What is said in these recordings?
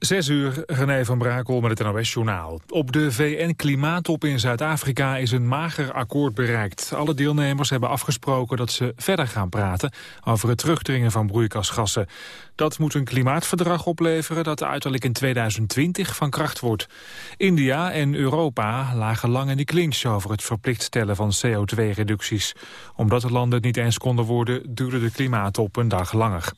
Zes uur, René van Brakel met het NOS-journaal. Op de VN-klimaattop in Zuid-Afrika is een mager akkoord bereikt. Alle deelnemers hebben afgesproken dat ze verder gaan praten... over het terugdringen van broeikasgassen. Dat moet een klimaatverdrag opleveren dat uiterlijk in 2020 van kracht wordt. India en Europa lagen lang in de clinch over het verplicht stellen van CO2-reducties. Omdat de landen het niet eens konden worden, duurde de klimaattop een dag langer.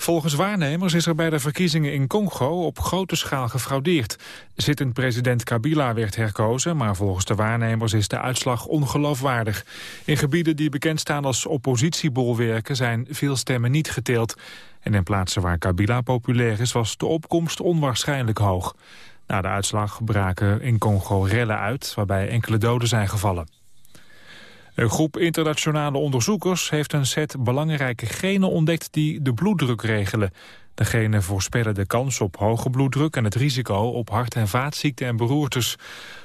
Volgens waarnemers is er bij de verkiezingen in Congo op grote schaal gefraudeerd. Zittend president Kabila werd herkozen, maar volgens de waarnemers is de uitslag ongeloofwaardig. In gebieden die bekend staan als oppositiebolwerken zijn veel stemmen niet geteeld. En in plaatsen waar Kabila populair is was de opkomst onwaarschijnlijk hoog. Na de uitslag braken in Congo rellen uit, waarbij enkele doden zijn gevallen. Een groep internationale onderzoekers heeft een set belangrijke genen ontdekt die de bloeddruk regelen. De genen voorspellen de kans op hoge bloeddruk en het risico op hart- en vaatziekten en beroertes.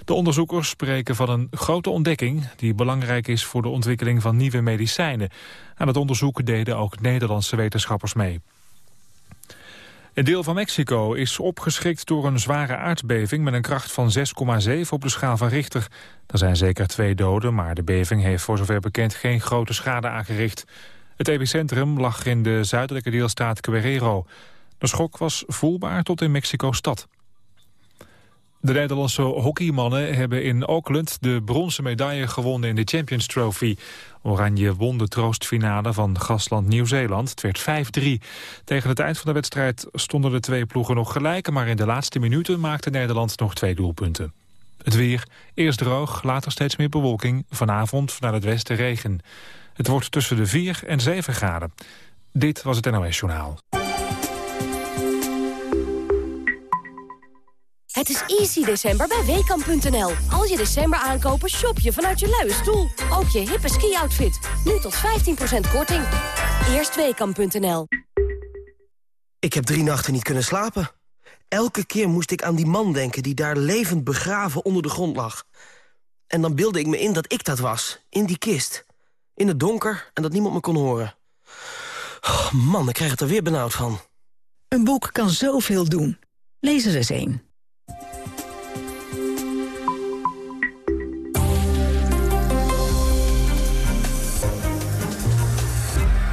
De onderzoekers spreken van een grote ontdekking die belangrijk is voor de ontwikkeling van nieuwe medicijnen. Aan het onderzoek deden ook Nederlandse wetenschappers mee. Een deel van Mexico is opgeschrikt door een zware aardbeving... met een kracht van 6,7 op de schaal van Richter. Er zijn zeker twee doden, maar de beving heeft voor zover bekend... geen grote schade aangericht. Het epicentrum lag in de zuidelijke deelstaat Guerrero. De schok was voelbaar tot in Mexico-stad. De Nederlandse hockeymannen hebben in Auckland de bronzen medaille gewonnen in de Champions Trophy. Oranje won de troostfinale van gastland Nieuw-Zeeland. Het werd 5-3. Tegen het eind van de wedstrijd stonden de twee ploegen nog gelijk... maar in de laatste minuten maakte Nederland nog twee doelpunten. Het weer, eerst droog, later steeds meer bewolking. Vanavond vanuit het westen regen. Het wordt tussen de 4 en 7 graden. Dit was het NOS Journaal. Het is easy december bij WKAM.nl. Als je december aankopen, shop je vanuit je luie stoel. Ook je hippe ski-outfit. Nu tot 15% korting. Eerst WKAM.nl. Ik heb drie nachten niet kunnen slapen. Elke keer moest ik aan die man denken die daar levend begraven onder de grond lag. En dan beelde ik me in dat ik dat was, in die kist. In het donker en dat niemand me kon horen. Oh, man, ik krijg het er weer benauwd van. Een boek kan zoveel doen. Lees er eens een.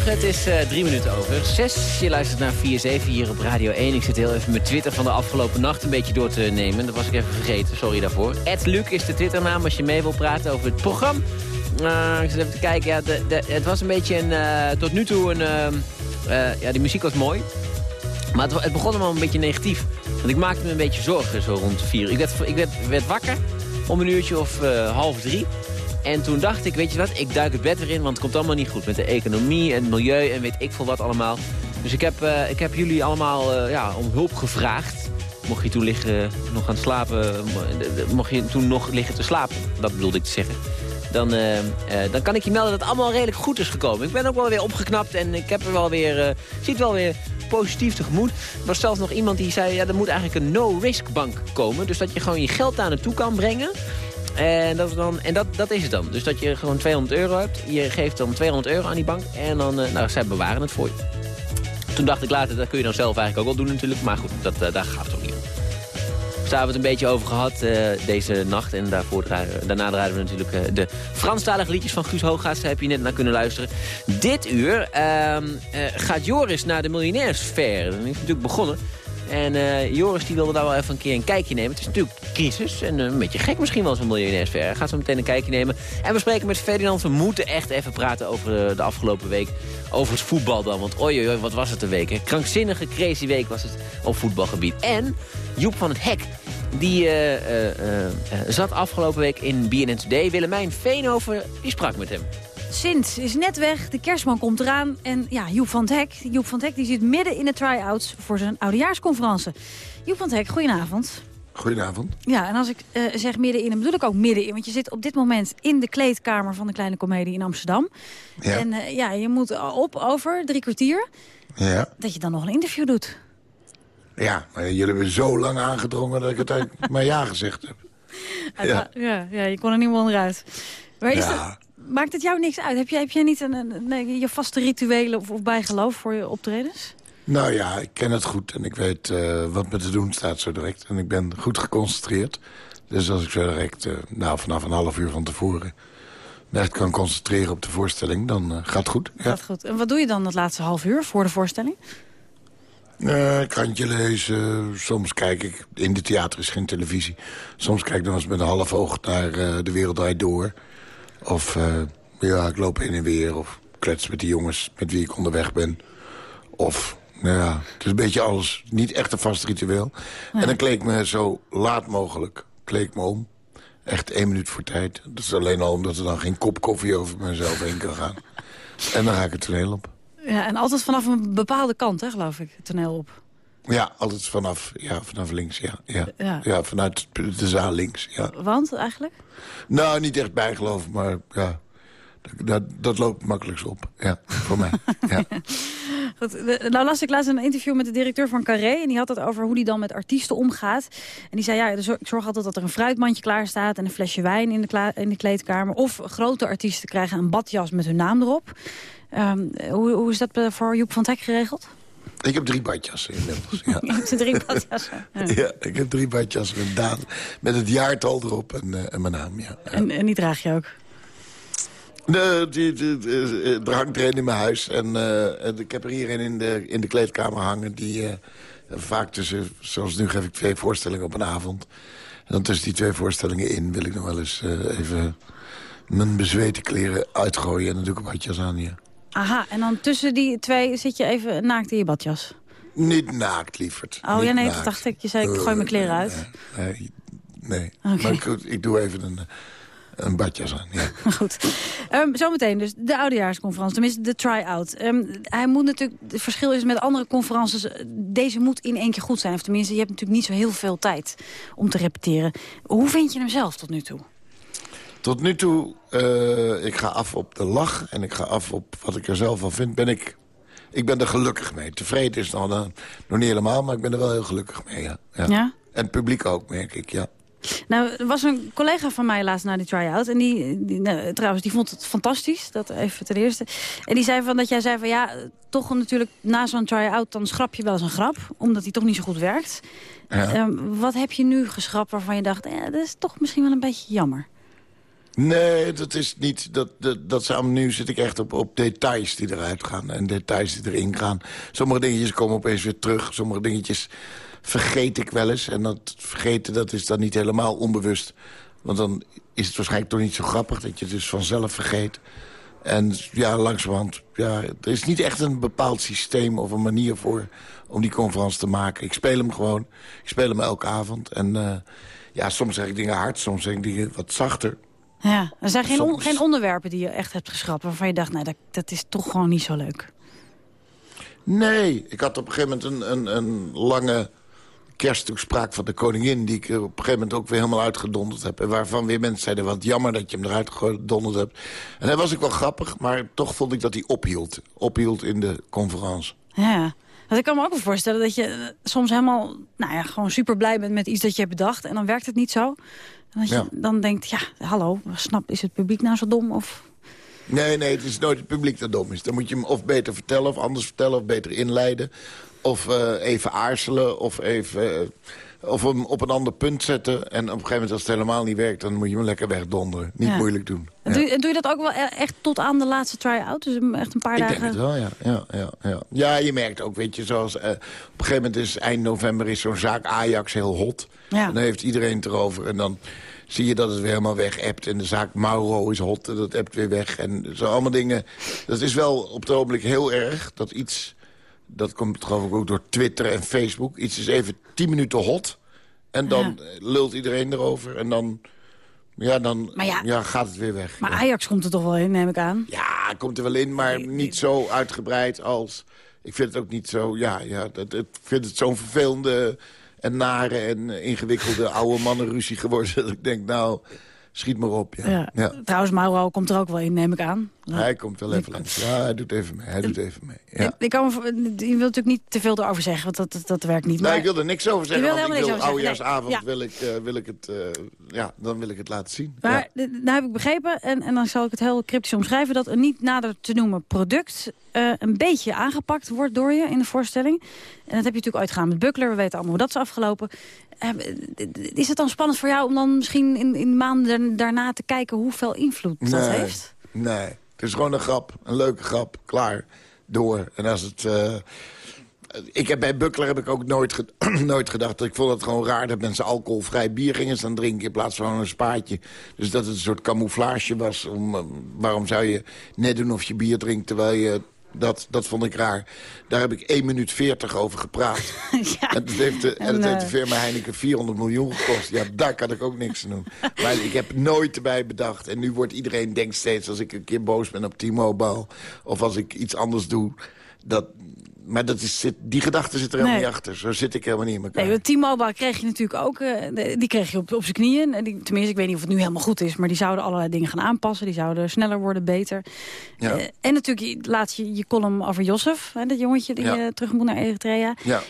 Het is uh, drie minuten over. Zes, je luistert naar 4-7 hier op Radio 1. Ik zit heel even mijn Twitter van de afgelopen nacht een beetje door te nemen. Dat was ik even vergeten, sorry daarvoor. Ed Luc is de Twitternaam als je mee wil praten over het programma. Uh, ik zit even te kijken, ja, de, de, het was een beetje een, uh, tot nu toe een... ja, die muziek was mooi. Maar het, het, begon allemaal een beetje negatief. Want ik maakte me een beetje zorgen zo rond vier. Ik werd, ik werd, werd wakker om een uurtje of half drie. En toen dacht ik, weet je wat, ik duik het bed weer in, want het komt allemaal niet goed. Met de economie en het milieu en weet ik veel wat allemaal. Dus ik heb, uh, ik heb jullie allemaal uh, ja, om hulp gevraagd. Mocht je toen liggen, nog gaan slapen, mocht je toen nog liggen te slapen, dat bedoelde ik te zeggen. Dan, dan kan ik je melden dat het allemaal redelijk goed is gekomen. Ik ben ook wel weer opgeknapt en ik heb er wel weer, ziet wel weer positief tegemoet. Er was zelfs nog iemand die zei, ja, er moet eigenlijk een no-risk bank komen. Dus dat je gewoon je geld daar naartoe kan brengen. En, dat, is dan, en dat, dat is het dan. Dus dat je gewoon 200 euro hebt. Je geeft dan 200 euro aan die bank. En dan, uh, nou, zij bewaren het voor je. Toen dacht ik later, dat kun je dan zelf eigenlijk ook wel doen natuurlijk. Maar goed, dat, uh, daar gaat het ook niet om. Dus daar hebben we het een beetje over gehad uh, deze nacht. En daarvoor daarna draaien we natuurlijk de Franstalige liedjes van Guus Hooggaas. Daar heb je net naar kunnen luisteren. Dit uur ehm, gaat Joris naar de miljonairsfair. Dat is natuurlijk begonnen. En eh, Joris die wilde daar wel even een keer een kijkje nemen. Het is natuurlijk crisis en een beetje gek misschien wel zo'n miljonairsver. Gaat zo meteen een kijkje nemen. En we spreken met Ferdinand. We moeten echt even praten over de afgelopen week. Over het voetbal dan. Want oi, wat was het een week. Hè? Krankzinnige, crazy week was het op voetbalgebied. En Joep van het Hek die zat afgelopen week in BNN Today. Willemijn Veenhoven, die sprak met hem. Sint is net weg, de kerstman komt eraan. En ja, Joep van het Hek, Joep van het Hek die zit midden in de try-outs voor zijn oudejaarsconferentie. Joep van het Hek, goedenavond. Goedenavond. Ja, en als ik zeg midden in, dan bedoel ik ook midden in. Want je zit op dit moment in de kleedkamer van de Kleine Comedie in Amsterdam. Ja. En ja, je moet op over drie kwartier. Ja. Dat je dan nog een interview doet. Ja, maar jullie hebben zo lang aangedrongen dat ik het eigenlijk maar ja gezegd heb. Ja. Ja, ja, je kon er niet meer onderuit. Maar is ja. Maakt het jou niks uit? Heb jij, heb jij niet een, een, een je vaste rituelen of, of, bijgeloof voor je optredens? Nou ja, ik ken het goed en ik weet uh, wat me te doen staat zo direct. En ik ben goed geconcentreerd. Dus als ik zo direct, uh, nou vanaf een half uur van tevoren... me echt kan concentreren op de voorstelling, dan uh, gaat het goed. Ja. Gaat goed. En wat doe je dan het laatste half uur voor de voorstelling? Krantje lezen, soms kijk ik... In de theater is geen televisie. Soms kijk ik nog eens met een half oog naar De Wereld Draait Door. Of uh, ja, ik loop heen en weer. Of klets met die jongens met wie ik onderweg ben. Of, nou ja, het is een beetje alles. Niet echt een vast ritueel. Ja. En dan kleed ik me zo laat mogelijk kleed ik me om. Echt één minuut voor tijd. Dat is alleen al omdat er dan geen kop koffie over mezelf heen kan gaan. en dan ga ik het toneel op. Ja, en altijd vanaf een bepaalde kant, hè, geloof ik, het toneel op. Ja, altijd vanaf, ja, vanaf links, ja. Ja, ja. ja vanuit de zaal links, ja. Want, eigenlijk? Nou, niet echt bijgeloof, maar ja, dat, dat loopt makkelijkst op, ja, voor mij. Ja. Goed, nou las ik laatst een interview met de directeur van Carré... en die had het over hoe die dan met artiesten omgaat. En die zei, ja, ik zorg altijd dat er een fruitmandje klaar staat... en een flesje wijn in de, in de kleedkamer. Of grote artiesten krijgen een badjas met hun naam erop. Um, hoe, hoe is dat voor Joep van Tek geregeld? Ik heb drie badjassen inmiddels. Ja. je hebt drie badjassen? Ja. ja. ik heb drie badjassen met, met het jaartal erop en, uh, en mijn naam. Ja. ja. En, en die draag je ook? Nee, die, die, die, er hangt er een in mijn huis. En, uh, en ik heb er hier een in de, in de kleedkamer hangen. Die uh, vaak tussen, zoals nu geef ik twee voorstellingen op een avond. En dan tussen die twee voorstellingen in wil ik nog wel eens uh, even mijn bezweten kleren uitgooien. En dan doe ik een badjas aan hier. Aha, en dan tussen die twee zit je even naakt in je badjas? Niet naakt, lieverd. Oh Niet ja, nee, naakt. dat dacht ik. Je zei, ik gooi mijn kleren uit. Nee, nee. Okay. maar ik, ik, doe even een, een badjas aan, ja. Goed. Um, zometeen dus de oudejaarsconferentie, tenminste de try-out. Um, hij moet natuurlijk, het verschil is met andere conferences, deze moet in één keer goed zijn. Of tenminste, je hebt natuurlijk niet zo heel veel tijd om te repeteren. Hoe vind je hem zelf tot nu toe? Tot nu toe, uh, ik ga af op de lach en ik ga af op wat ik er zelf van vind. Ben ik, ik ben er gelukkig mee. Tevreden is nog, uh, nog niet helemaal, maar ik ben er wel heel gelukkig mee. Ja. ja. ja? En het publiek ook, merk ik, ja. Nou, er was een collega van mij laatst naar die try-out. En die, die nou, trouwens, die vond het fantastisch. Dat even ten eerste. En die zei van dat jij zei van ja, toch natuurlijk na zo'n try-out... dan schrap je wel eens een grap, omdat die toch niet zo goed werkt. Ja. Um, wat heb je nu geschrapt waarvan je dacht... Eh, dat is toch misschien wel een beetje jammer? Nee, dat is niet. Dat, dat, dat samen nu zit ik echt op, op details die eruit gaan. En details die erin gaan. Sommige dingetjes komen opeens weer terug. Sommige dingetjes vergeet ik wel eens. En dat vergeten dat is dan niet helemaal onbewust. Want dan is het waarschijnlijk toch niet zo grappig... dat je het dus vanzelf vergeet. En ja, langzamerhand... Ja, er is niet echt een bepaald systeem of een manier voor... om die conferentie te maken. Ik speel hem gewoon. Ik speel hem elke avond. En uh, ja, soms zeg ik dingen hard, soms zeg ik dingen wat zachter... Ja, er zijn geen, on, geen onderwerpen die je echt hebt geschrapt... waarvan je dacht, nee, dat, dat is toch gewoon niet zo leuk. Nee, ik had op een gegeven moment een, een, een lange kersttoespraak van de koningin... die ik op een gegeven moment ook weer helemaal uitgedonderd heb. En waarvan weer mensen zeiden, wat jammer dat je hem eruit gedonderd hebt. En dat was ik wel grappig, maar toch vond ik dat hij ophield. Ophield in de conferentie. Ja, want ik kan me ook wel voorstellen dat je soms helemaal... nou ja, gewoon super blij bent met iets dat je hebt bedacht... en dan werkt het niet zo. Dat je Ja. dan denkt, ja, hallo, snap, is het publiek nou zo dom? Of... Nee, nee, het is nooit het publiek dat dom is. Dan moet je hem of beter vertellen, of anders vertellen, of beter inleiden. Of eh, even aarzelen, of even... eh, of hem op een ander punt zetten. En op een gegeven moment als het helemaal niet werkt... dan moet je hem lekker wegdonderen. Niet Ja. moeilijk doen. En doe, je- doe je dat ook wel e- echt tot aan de laatste try-out? Dus echt een paar Ik dagen... denk het wel, ja. Ja, ja, ja. ja je merkt ook, weet je, zoals... eh, op een gegeven moment is eind november is zo'n zaak Ajax heel hot. Ja. En dan heeft iedereen het erover. En dan zie je dat het weer helemaal weg appt. En de zaak Mauro is hot en dat appt weer weg. En zo allemaal dingen. Dat is wel op het ogenblik heel erg. Dat iets, dat komt geloof ik ook door Twitter en Facebook. Iets is even tien minuten hot. En dan Ja. eh, lult iedereen erover. En dan, ja, dan ja- ja, gaat het weer weg. Maar Ja. Ajax komt er toch wel in, neem ik aan. Ja, komt er wel in, maar niet zo uitgebreid als... Ik vind het ook niet zo... Ja, ja dat, ik vind het zo'n vervelende en nare en ingewikkelde oude mannenruzie geworden... dat ik denk, nou, schiet maar op. Ja. Ja. Ja. Trouwens, Mauro komt er ook wel in, neem ik aan. Hij komt wel even langs. Ja, hij doet even mee. Hij doet even mee. Ja. Ik, ik kan me je wilt natuurlijk niet te veel erover zeggen, want dat, dat, dat werkt niet. Nee, Maar ik wil er niks over zeggen, wil want ik wil oudejaarsavond nee. wil, ik, eh, wil ik het... eh, ja, dan wil ik het laten zien. Maar nou heb ik begrepen, en, en dan zal ik het heel cryptisch omschrijven... dat een niet nader te noemen product eh, een beetje aangepakt wordt door je in de voorstelling. En dat heb je natuurlijk uitgegaan met Buckler. We weten allemaal hoe dat is afgelopen. Eh, is het dan spannend voor jou om dan misschien in, in maanden daarna te kijken... hoeveel invloed dat heeft? Nee, het is gewoon een grap. Een leuke grap. Klaar. Door. En als het... eh, ik heb bij Buckler heb ik ook nooit, ge- nooit gedacht. Ik vond het gewoon raar dat mensen alcoholvrij bier gingen staan drinken... in plaats van een spaatje. Dus dat het een soort camouflage was. Om, eh, waarom zou je net doen of je bier drinkt... terwijl je... Dat, dat vond ik raar. Daar heb ik 1 minuut 40 over gepraat. ja. En dat heeft de, en En, dat heeft de eh, firma Heineken 400 miljoen gekost. Ja, daar kan ik ook niks aan doen. Maar ik heb nooit erbij bedacht. En nu wordt iedereen denkt steeds als ik een keer boos ben op T-Mobile... of als ik iets anders doe... Dat, maar dat is, die gedachte zit er helemaal Nee. niet achter. Zo zit ik helemaal niet in elkaar. Nee, T-Mobile kreeg je natuurlijk ook. eh, die kreeg je op, op zijn knieën. En die, tenminste, ik weet niet of het nu helemaal goed is. Maar die zouden allerlei dingen gaan aanpassen. Die zouden sneller worden, beter. Ja. Eh, en natuurlijk laat je je column over Josef. Hè, dat jongetje die Ja. eh, terug moet naar Eritrea. ja.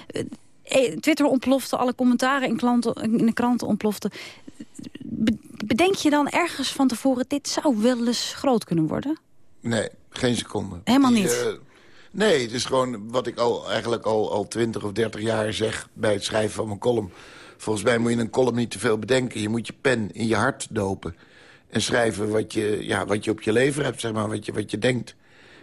Twitter ontplofte, alle commentaren in, klanten, in de kranten ontploften. Be- bedenk je dan ergens van tevoren... dit zou wel eens groot kunnen worden? Nee, geen seconde. Helemaal Die, niet? Nee, het is gewoon wat ik al, eigenlijk al, al 20 of 30 jaar zeg... bij het schrijven van mijn column. Volgens mij moet je een column niet te veel bedenken. Je moet je pen in je hart dopen. En schrijven wat je, ja, wat je op je lever hebt, zeg maar, wat je, wat je denkt.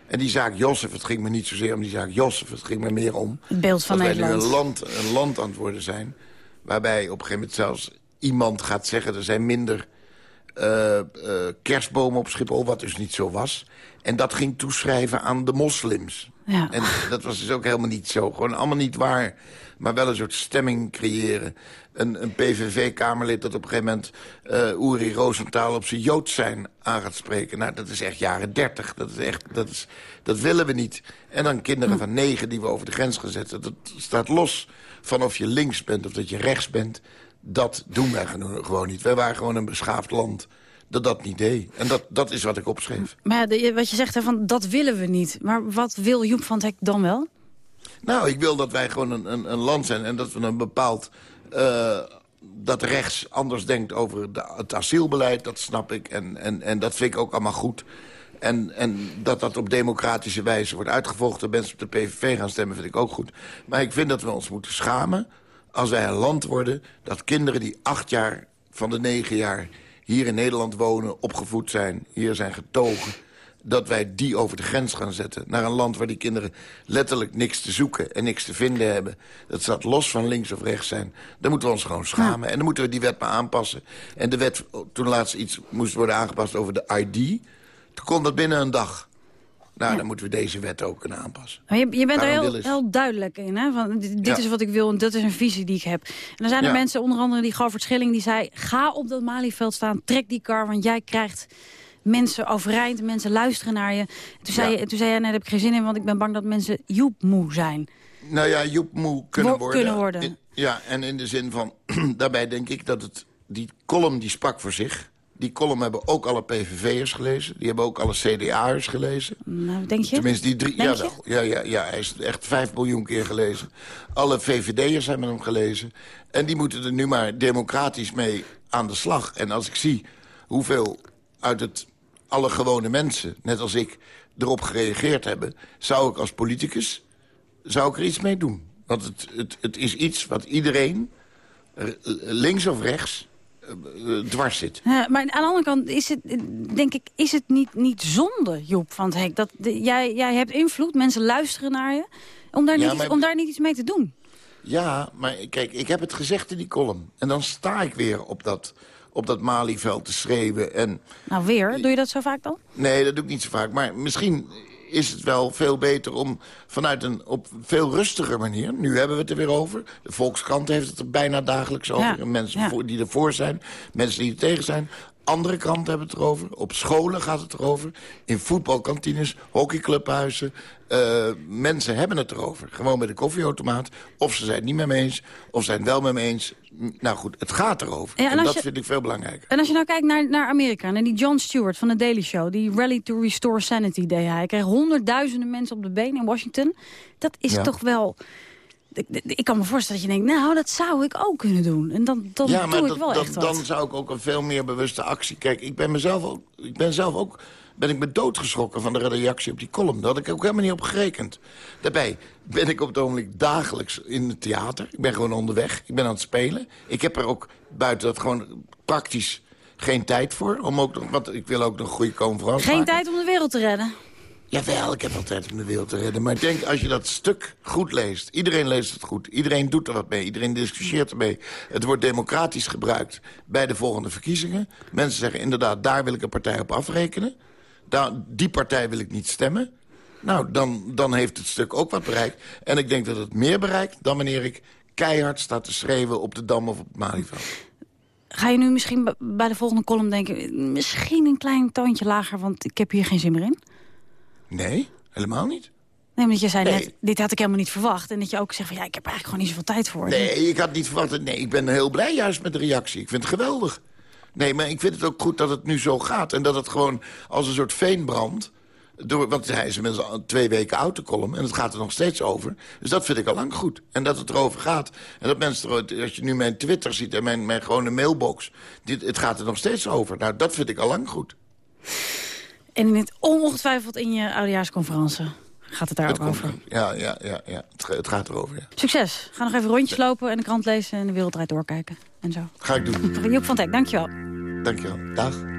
En die zaak Jozef, het ging me niet zozeer om die zaak Jozef. Het ging me meer om Het beeld van dat wij Nederland. nu een land, een land aan het worden zijn... waarbij op een gegeven moment zelfs iemand gaat zeggen... er zijn minder eh, eh, kerstbomen op Schiphol, wat dus niet zo was. En dat ging toeschrijven aan de moslims. Ja. En dat was dus ook helemaal niet zo. Gewoon allemaal niet waar. Maar wel een soort stemming creëren. Een, een PVV-kamerlid dat op een gegeven moment... eh Uri Rosenthal op zijn Joods zijn aan gaat spreken. Nou, dat is echt jaren dertig. Dat, is echt, dat, is, dat willen we niet. En dan kinderen van negen die we over de grens gaan zetten. Dat staat los van of je links bent of dat je rechts bent. Dat doen wij gewoon niet. Wij waren gewoon een beschaafd land dat dat niet deed. En dat, dat is wat ik opschreef. Maar ja, wat je zegt, hè, van, dat willen we niet. Maar wat wil Joep van het Hek dan wel? Nou, ik wil dat wij gewoon een, een, een land zijn en dat we een bepaald... eh, dat rechts anders denkt over de, het asielbeleid, dat snap ik. En, en, en dat vind ik ook allemaal goed. En, en dat dat op democratische wijze wordt uitgevochten... mensen op de PVV gaan stemmen, vind ik ook goed. Maar ik vind dat we ons moeten schamen als wij een land worden... dat kinderen die acht jaar van de negen jaar hier in Nederland wonen... opgevoed zijn, hier zijn getogen dat wij die over de grens gaan zetten. Naar een land waar die kinderen letterlijk niks te zoeken en niks te vinden hebben. Dat staat los van links of rechts zijn. Dan moeten we ons gewoon schamen. En dan moeten we die wet maar aanpassen. En de wet, toen laatst iets moest worden aangepast over de ID... toen kon dat binnen een dag. Nou, dan moeten we deze wet ook kunnen aanpassen. Maar je, je bent er heel, duidelijk in. Hè? Van, dit Ja. is wat ik wil en dat is een visie die ik heb. En dan zijn er Ja. mensen, onder andere die Govert Schilling... die zei, ga op dat Malieveld staan, trek die kar... want jij krijgt mensen overeind, mensen luisteren naar je. Toen zei, je, toen zei jij, nee, daar heb ik geen zin in... want ik ben bang dat mensen Joep moe zijn. Nou ja, Joep moe kunnen Wo- worden. kunnen worden. In- ja, en in de zin van... daarbij denk ik dat het... Die column die sprak voor zich. Die column hebben ook alle PVV'ers gelezen. Die hebben ook alle CDA'ers gelezen. Nou, denk je? Tenminste, die drie... Denk ja, ja, ja, hij is echt vijf miljoen keer gelezen. Alle VVD'ers hebben hem gelezen. En die moeten er nu maar democratisch mee aan de slag. En als ik zie hoeveel uit het alle gewone mensen, net als ik, erop gereageerd hebben... zou ik als politicus zou ik er iets mee doen. Want het, het, het is iets wat iedereen links of rechts dwars zit. Ja, maar aan de andere kant is het, denk ik, is het niet, niet zonde, Joep van het Hek. Dat jij, jij hebt invloed, mensen luisteren naar je. Om daar, niet, iets, om daar niet iets mee te doen. Ja, maar kijk, ik heb het gezegd in die column. En dan sta ik weer op dat, op dat Malieveld te schreeuwen. En, nou weer? Doe je dat zo vaak dan? Nee, dat doe ik niet zo vaak. Maar misschien is het wel veel beter om vanuit een op veel rustiger manier... nu hebben we het er weer over. De Volkskrant heeft het er bijna dagelijks over. mensen die ervoor zijn, mensen die er tegen zijn. Andere kranten hebben het erover. Op scholen gaat het erover. In voetbalkantines, hockeyclubhuizen. Uh, mensen hebben het erover. Gewoon bij de koffieautomaat. Of ze zijn het niet met me eens, of zijn het wel met me eens. Nou goed, het gaat erover. en, dat vind ik veel belangrijker. En als je nou kijkt naar, naar Amerika, naar die John Stewart van de Daily Show... die Rally to Restore Sanity deed hij. Hij kreeg honderdduizenden mensen op de been in Washington. Dat is toch wel ik kan me voorstellen dat je denkt, nou, dat zou ik ook kunnen doen. En dan, dan ja, doe ik wel echt wat. Dan zou ik ook een veel meer bewuste actie... Kijk, ik ben mezelf ook, ik ben zelf ook ben ik me doodgeschrokken van de reactie op die column. Daar had ik ook helemaal niet op gerekend. Daarbij ben ik op het ogenblik dagelijks in het theater. Ik ben gewoon onderweg. Ik ben aan het spelen. Ik heb er ook buiten dat gewoon praktisch geen tijd voor. Om ook nog, want ik wil ook nog goede conferentie Geen tijd om de wereld te redden? Jawel, ik heb altijd om de wereld te redden. Maar ik denk, als je dat stuk goed leest... iedereen leest het goed, iedereen doet er wat mee... iedereen discussieert ermee. Het wordt democratisch gebruikt bij de volgende verkiezingen. Mensen zeggen inderdaad, daar wil ik een partij op afrekenen. Daar, die partij wil ik niet stemmen. Nou, dan, dan heeft het stuk ook wat bereikt. En ik denk dat het meer bereikt dan wanneer ik keihard sta te schreeuwen... op de Dam of op het. Ga je nu misschien bij de volgende column denken... misschien een klein toontje lager, want ik heb hier geen zin meer in? Nee, helemaal niet. Nee, omdat je zei net, dit had ik helemaal niet verwacht. En dat je ook zegt van, ja, ik heb er eigenlijk gewoon niet zoveel tijd voor. Nee, ik had niet verwacht. Nee, ik ben heel blij juist met de reactie. Ik vind het geweldig. Nee, maar ik vind het ook goed dat het nu zo gaat. En dat het gewoon als een soort veenbrand... Door, want hij is inmiddels al twee weken oud, de column. En het gaat er nog steeds over. Dus dat vind ik al lang goed. En dat het erover gaat. En dat mensen, er, als je nu mijn Twitter ziet en mijn, mijn gewone mailbox... Dit, het gaat er nog steeds over. Nou, dat vind ik al lang goed. En in het ongetwijfeld in je oudejaarsconferentie gaat het daar ook over. Ja, ja, ja, ja. Het, het gaat erover, ja. Succes. Ga nog even rondjes lopen en de krant lezen en de wereldrijd doorkijken. En zo. Ga ik doen. Joep van Teck, dankjewel. Dankjewel. Dag.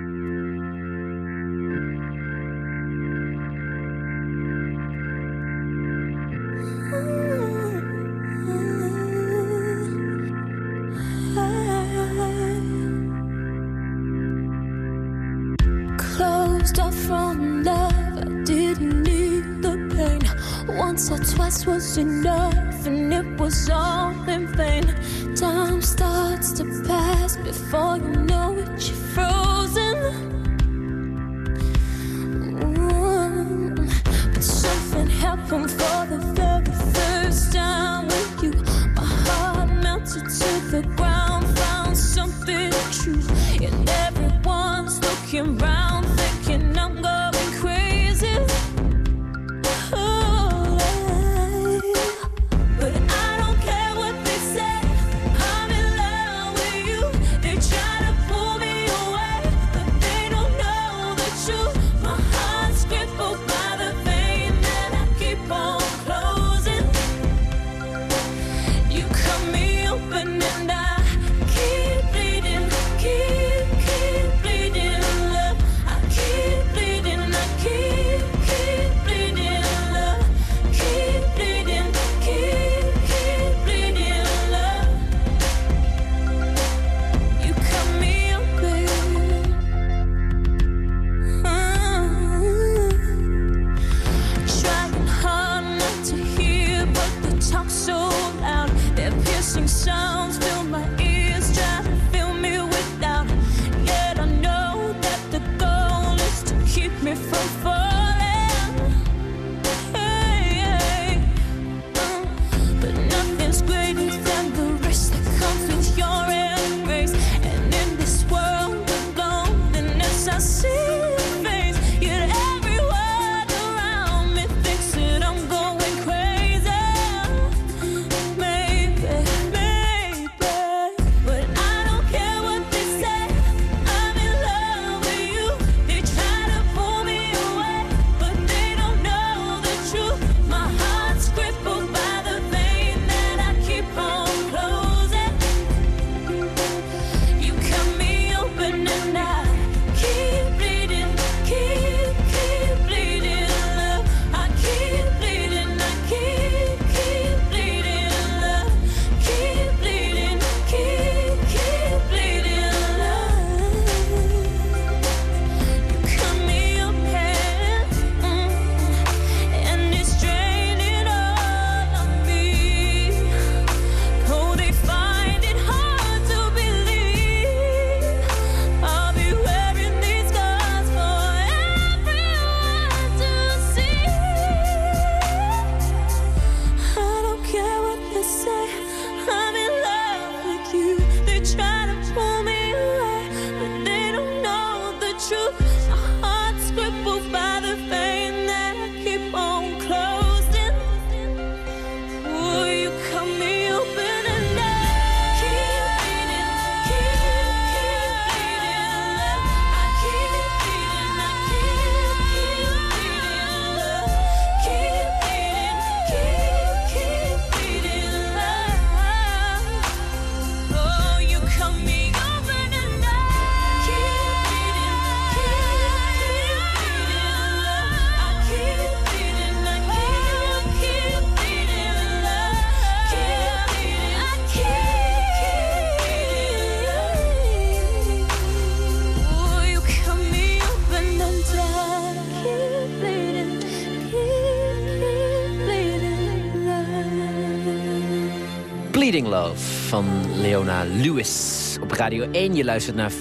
Love van Leona Lewis. Op Radio 1, je luistert naar 4-7.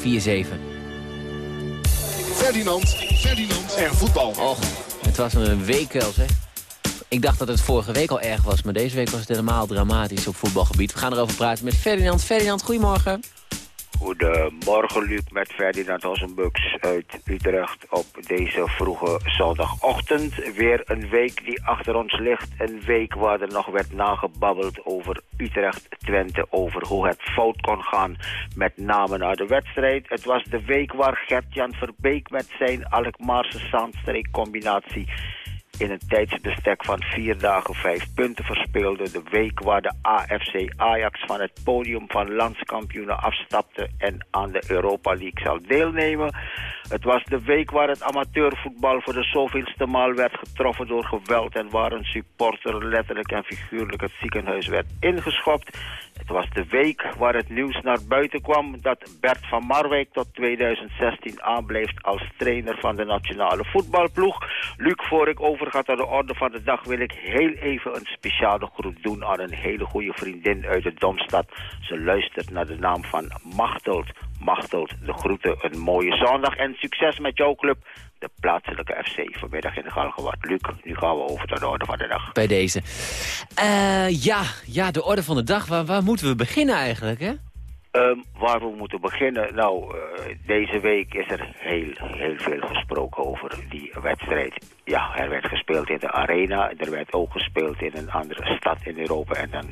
Ferdinand, Ferdinand en voetbal. Och, het was een week wel, zeg. Ik dacht dat het vorige week al erg was, maar deze week was het helemaal dramatisch op voetbalgebied. We gaan erover praten met Ferdinand. Ferdinand, goedemorgen. Goedemorgen Luc met Ferdinand Hossenbux uit Utrecht op deze vroege zondagochtend. Weer een week die achter ons ligt. Een week waar er nog werd nagebabbeld over Utrecht-Twente. Over hoe het fout kon gaan met name na de wedstrijd. Het was de week waar Gert-Jan Verbeek met zijn Alkmaarse Zandstreek combinatie in een tijdsbestek van vier dagen vijf punten verspeelde. De week waar de AFC Ajax van het podium van landskampioenen afstapte en aan de Europa League zal deelnemen. Het was de week waar het amateurvoetbal voor de zoveelste maal werd getroffen door geweld en waar een supporter letterlijk en figuurlijk het ziekenhuis werd ingeschopt. Het was de week waar het nieuws naar buiten kwam dat Bert van Marwijk tot 2016 aanblijft als trainer van de nationale voetbalploeg. Luc, voor ik overga tot de orde van de dag wil ik heel even een speciale groet doen aan een hele goede vriendin uit de Domstad. Ze luistert naar de naam van Machteld. Machteld, de groeten, een mooie zondag en succes met jouw club, de plaatselijke FC, vanmiddag in de Galgenwaard. Luc, nu gaan we over tot de orde van de dag. Bij deze. Eh, ja, ja, de orde van de dag. Waar, waar moeten we beginnen eigenlijk, hè? Ehm, waar we moeten beginnen? Nou, eh, deze week is er heel, heel veel gesproken over die wedstrijd. Ja, er werd gespeeld in de arena. Er werd ook gespeeld in een andere stad in Europa. En dan,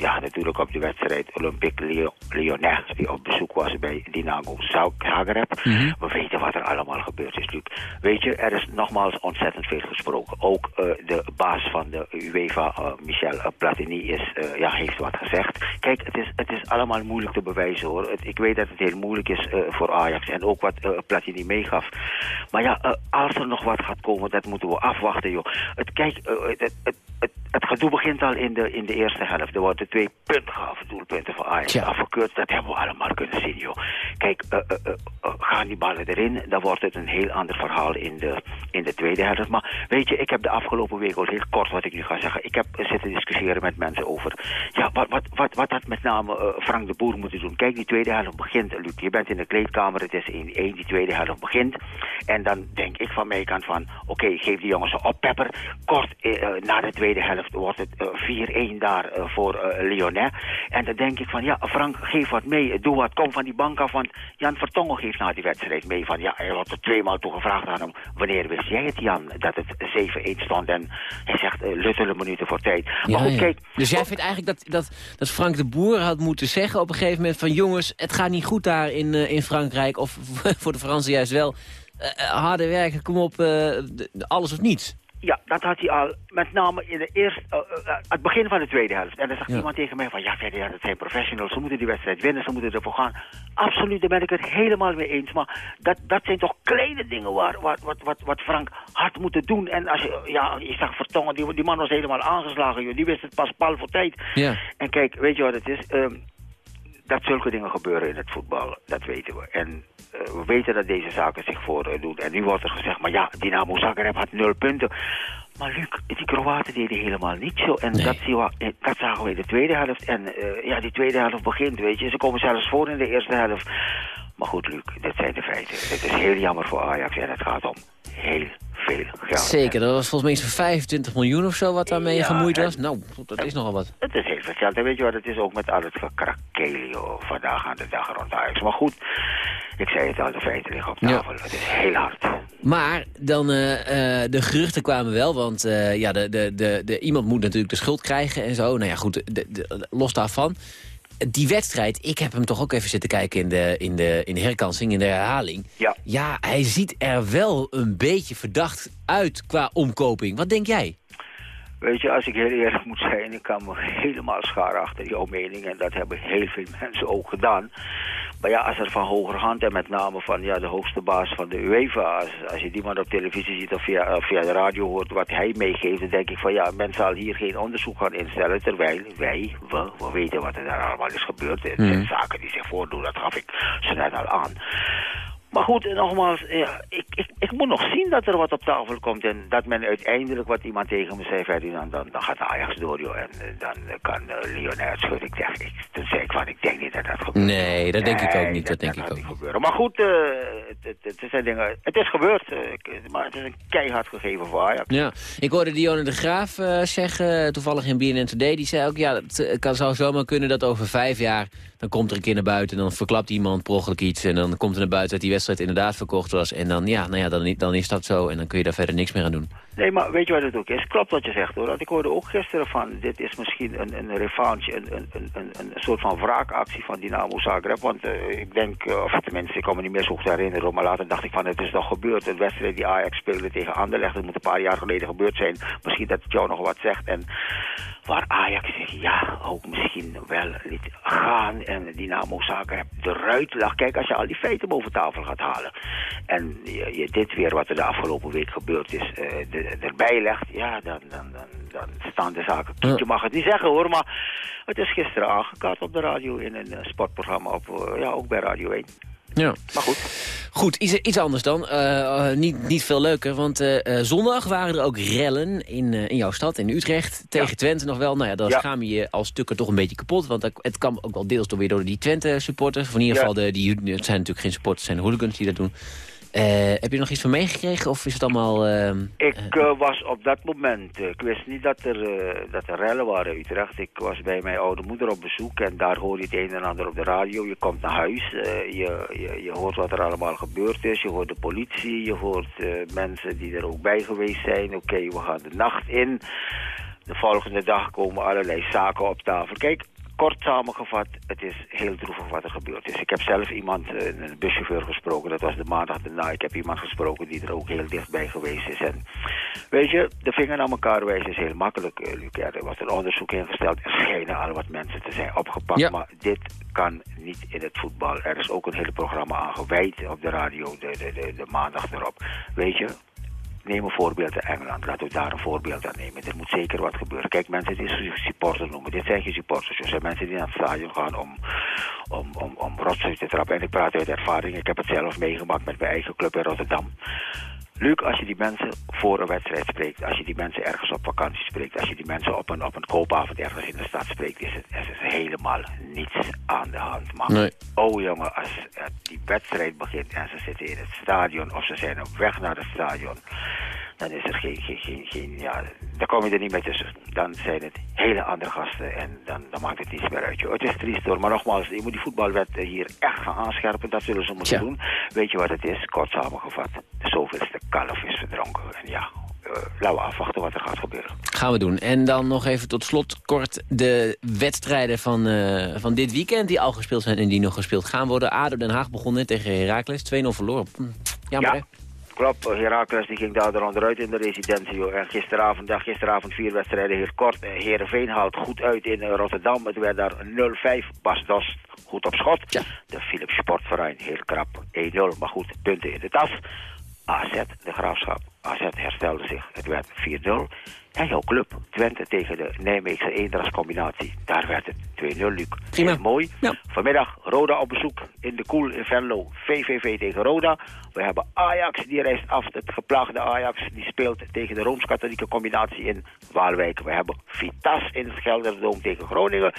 ja, natuurlijk op de wedstrijd Olympique Lyon- Lyonnais... die op bezoek was bij Dynamo Zagreb. We weten wat er allemaal gebeurd is, Luc. Weet je, er is nogmaals ontzettend veel gesproken. Ook eh, de baas van de UEFA, eh, Michel eh, Platini, is, ja, heeft wat gezegd. Kijk, het is, het is allemaal moeilijk te bewijzen, hoor. Het- ik weet dat het heel moeilijk is voor Ajax en ook wat Platini meegaf. Maar ja, als er nog wat gaat komen, dat moeten we afwachten, joh. Het, kijk, het, het, het, het, gedoe begint al in de, in de eerste helft. Er twee puntgave doelpunten voor Ajax afgekeurd. Dat hebben we allemaal kunnen zien, joh. Kijk, eh, eh, eh, gaan die ballen erin, dan wordt het een heel ander verhaal in de, in de tweede helft. Maar weet je, ik heb de afgelopen week al heel kort wat ik nu ga zeggen. Ik heb zitten discussiëren met mensen over, ja, wat, wat, wat, wat had met name Frank de Boer moeten doen. Kijk, die tweede helft begint, Luc. Je bent in de kleedkamer, het is 1-1, die tweede helft begint. En dan denk ik van mijn kant van, oké, geef die jongens een oppepper. Kort na de tweede helft wordt het eh, 4-1 daar voor eh. En dan denk ik van, ja, Frank, geef wat mee. Doe wat, kom van die bank af. Want Jan Vertongen geeft na die wedstrijd mee van, ja, hij had er tweemaal toe gevraagd aan hem. Wanneer wist jij het, Jan, dat het 7-1 stond? En hij zegt, eh, luttele minuten voor tijd. Maar Ja, goed, ja. kijk, Dus jij vindt eigenlijk dat, dat, dat Frank de Boer had moeten zeggen op een gegeven moment van... jongens, het gaat niet goed daar in, eh, in Frankrijk, of voor de Fransen juist wel. Harder werken, kom op, alles of niets. Ja, dat had hij al, met name in de eerste, uh, uh, het begin van de tweede helft. En dan zegt Ja. iemand tegen mij van, ja, Ferdinand, het zijn professionals, ze moeten die wedstrijd winnen, ze moeten ervoor gaan. Absoluut, daar ben ik het helemaal mee eens. Maar dat, dat zijn toch kleine dingen waar, wat, wat, wat, wat Frank had moeten doen. En als je, ja, je zag Vertongen, die, die man was helemaal aangeslagen, joh. die wist het pas pal voor tijd. Ja. En kijk, weet je wat het is? Ehm, dat zulke dingen gebeuren in het voetbal, dat weten we. En eh, we weten dat deze zaken zich voordoen. En nu wordt er gezegd, maar ja, Dynamo Zagreb had nul punten. Maar Luc, die Kroaten deden helemaal niet zo. En dat, zien we, eh, dat zagen we in de tweede helft. En eh, ja, die tweede helft begint, weet je. Ze komen zelfs voor in de eerste helft. Maar goed, Luc, dit zijn de feiten. Het is heel jammer voor Ajax en het gaat om heel veel geld. Zeker, dat was volgens mij iets van 25 miljoen of zo wat daarmee Ja, gemoeid was. Nou, dat is nogal wat. Het is heel veel geld. En weet je wat, het is ook met al het gekrakeel joh, vandaag aan de dag rond Ajax. Maar goed, ik zei het al, de feiten liggen op tafel. Het is heel hard. Maar dan, eh, eh, de geruchten kwamen wel, want eh, ja, de, de, de, de, iemand moet natuurlijk de schuld krijgen en zo. Nou ja, goed, de, de- los daarvan. Die wedstrijd, ik heb hem toch ook even zitten kijken in de, in de, in de herkansing, in de herhaling. Ja. Ja, hij ziet er wel een beetje verdacht uit qua omkoping. Wat denk jij? Weet je, als ik heel eerlijk moet zijn, ik kan me helemaal scharen achter jouw mening. En dat hebben heel veel mensen ook gedaan. Maar ja, als er van hogerhand en met name van ja, de hoogste baas van de UEFA... als, als je die man op televisie ziet of via, of via de radio hoort wat hij meegeeft... dan denk ik van ja, men zal hier geen onderzoek gaan instellen... terwijl wij, we, we weten wat er daar allemaal is gebeurd. Het zijn zaken die zich voordoen, dat gaf ik zo net al aan. Maar goed, en nogmaals, ja, ik, ik, ik moet nog zien dat er wat op tafel komt. En dat men uiteindelijk, wat iemand tegen me zei, Ferdinand, dan, dan gaat Ajax door, joh. En eh, dan eh, kan uh, Lionel schudden. Ik dacht, ik, toen zei ik van, ik denk niet dat dat gebeurt. Nee, dat denk ik ook niet. Dat denk ik ook niet gebeuren. Maar goed, eh, het, het, het, zijn dingen, het is gebeurd. eh, maar het is een keihard gegeven voor Ajax. Ja, ik hoorde Dionne de Graaf eh, zeggen, toevallig in BNN Today, die zei ook, ja, het eh, kan, zou zomaar kunnen dat over vijf jaar, dan komt er een keer naar buiten, en dan verklapt iemand per iets, en dan komt er naar buiten dat die wedstrijd inderdaad verkocht was, en dan, ja, nou ja, dan, dan is dat zo, en dan kun je daar verder niks meer aan doen. Nee, maar weet je wat het ook is? Klopt wat je zegt hoor. Want ik hoorde ook gisteren van, dit is misschien een, een revanche, een, een, een, een, soort van wraakactie van Dynamo Zagreb. Want eh, ik denk, eh, of tenminste, ik kan me niet meer zo goed herinneren, maar later dacht ik van, het is toch gebeurd. Een wedstrijd die Ajax speelde tegen Anderlecht, dat moet een paar jaar geleden gebeurd zijn. Misschien dat het jou nog wat zegt. En waar Ajax zich ja, ook misschien wel liet gaan en Dynamo Zagreb eruit lag. Kijk, als je al die feiten boven tafel gaat halen en je, je dit weer wat er de afgelopen week gebeurd is eh, de- erbij legt, ja, dan, dan, dan, dan staan de zaken. Je mag het niet zeggen hoor, maar het is gisteren aangekaart op de radio in een eh, sportprogramma, op, eh, ja, ook bij Radio 1. Ja. Maar goed. Goed, iets, iets anders dan. Eh, eh, niet, niet veel leuker, want eh, eh, zondag waren er ook rellen in, eh, in jouw stad, in Utrecht. Tegen Twente nog wel. Nou ja, dan Ja. schaam je je als stukken toch een beetje kapot. Want het kwam ook wel deels door, weer door die Twente-supporters. Of in ieder Ja. geval, de, die, het zijn natuurlijk geen supporters, het zijn hooligans die dat doen. Eh, heb je nog iets van meegekregen of is het allemaal... eh, Ik eh, was op dat moment, eh, ik wist niet dat er, eh, dat er rellen waren in Utrecht. Ik was bij mijn oude moeder op bezoek en daar hoor je het een en ander op de radio. Je komt naar huis, eh, je, je, je hoort wat er allemaal gebeurd is. Je hoort de politie, je hoort eh, mensen die er ook bij geweest zijn. Oké, we gaan de nacht in. De volgende dag komen allerlei zaken op tafel. Kijk, kort samengevat, het is heel droevig wat er gebeurd is. Ik heb zelf iemand, eh, een buschauffeur gesproken, dat was de maandag daarna. Ik heb iemand gesproken die er ook heel dichtbij geweest is. En weet je, de vinger naar elkaar wijzen is heel makkelijk, eh, Luc. Er was een onderzoek ingesteld. Er schijnen al wat mensen te zijn opgepakt. Ja. Maar dit kan niet in het voetbal. Er is ook een hele programma aan gewijd op de radio, de, de, de, de maandag erop. Weet je, Neem een voorbeeld in Engeland. Laten we daar een voorbeeld aan nemen. Er moet zeker wat gebeuren. Kijk, mensen die supporters noemen. Dit zijn geen supporters. Er zijn mensen die naar het stadion gaan om, om, om, om rotzooi te trappen. En ik praat uit ervaring. Ik heb het zelf meegemaakt met mijn eigen club in Rotterdam. Luc, als je die mensen voor een wedstrijd spreekt, als je die mensen ergens op vakantie spreekt, als je die mensen op een, op een koopavond ergens in de stad spreekt, is het, is helemaal niets aan de hand. Maar Nee. oh jongen, als die wedstrijd begint en ze zitten in het stadion of ze zijn op weg naar het stadion, dan is er geen, geen, geen, geen ja, dan kom je er niet mee tussen. Dan zijn het hele andere gasten en dan, dan maakt het niets meer uit. joh. Het is triest hoor, maar nogmaals, je moet die voetbalwet eh, hier echt gaan aanscherpen. Dat zullen ze moeten doen. Weet je wat het is? Kort samengevat. De zoveelste kalf is verdronken. En ja, eh, laten we afwachten wat er gaat gebeuren. Gaan we doen. En dan nog even tot slot kort de wedstrijden van, eh, van dit weekend... die al gespeeld zijn en die nog gespeeld gaan worden. ADO Den Haag begonnen tegen Heracles. 2-0 verloren. Hm, Jammer, Ja. hè? Klopt, Herakles die ging daar onderuit in de residentie. En gisteravond, ja, gisteravond vier wedstrijden heel kort. Eh, Heerenveen haalt goed uit in eh, Rotterdam. Het werd daar 0-5. Bas Dost goed op schot. Ja. De Philips Sportverein heel krap 1-0. Maar goed, punten in de tas. AZ, de Graafschap. AZ herstelde zich. Het werd 4-0. En jouw club, Twente tegen de Nijmeegse Eendrachtscombinatie. Daar werd het 2-0, Luc. Prima. Mooi. Ja. Vanmiddag Roda op bezoek in de Koel in Venlo. VVV tegen Roda. We hebben Ajax, die reist af. Het geplaagde Ajax, die speelt tegen de Rooms-Katholieke combinatie in Waalwijk. We hebben Vitas in het Gelderdoom tegen Groningen.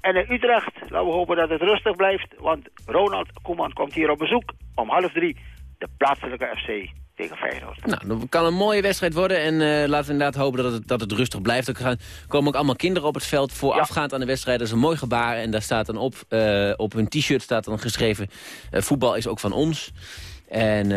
En in Utrecht, laten we hopen dat het rustig blijft. Want Ronald Koeman komt hier op bezoek om half drie. de plaatselijke FC tegen Feyenoord. Nou, dat kan een mooie wedstrijd worden. En eh, laten we inderdaad hopen dat het, dat het rustig blijft. Er gaan, komen ook allemaal kinderen op het veld voorafgaand aan de wedstrijd. Dat is een mooi gebaar. En daar staat dan op, eh, op hun t-shirt staat dan geschreven... eh, voetbal is ook van ons. En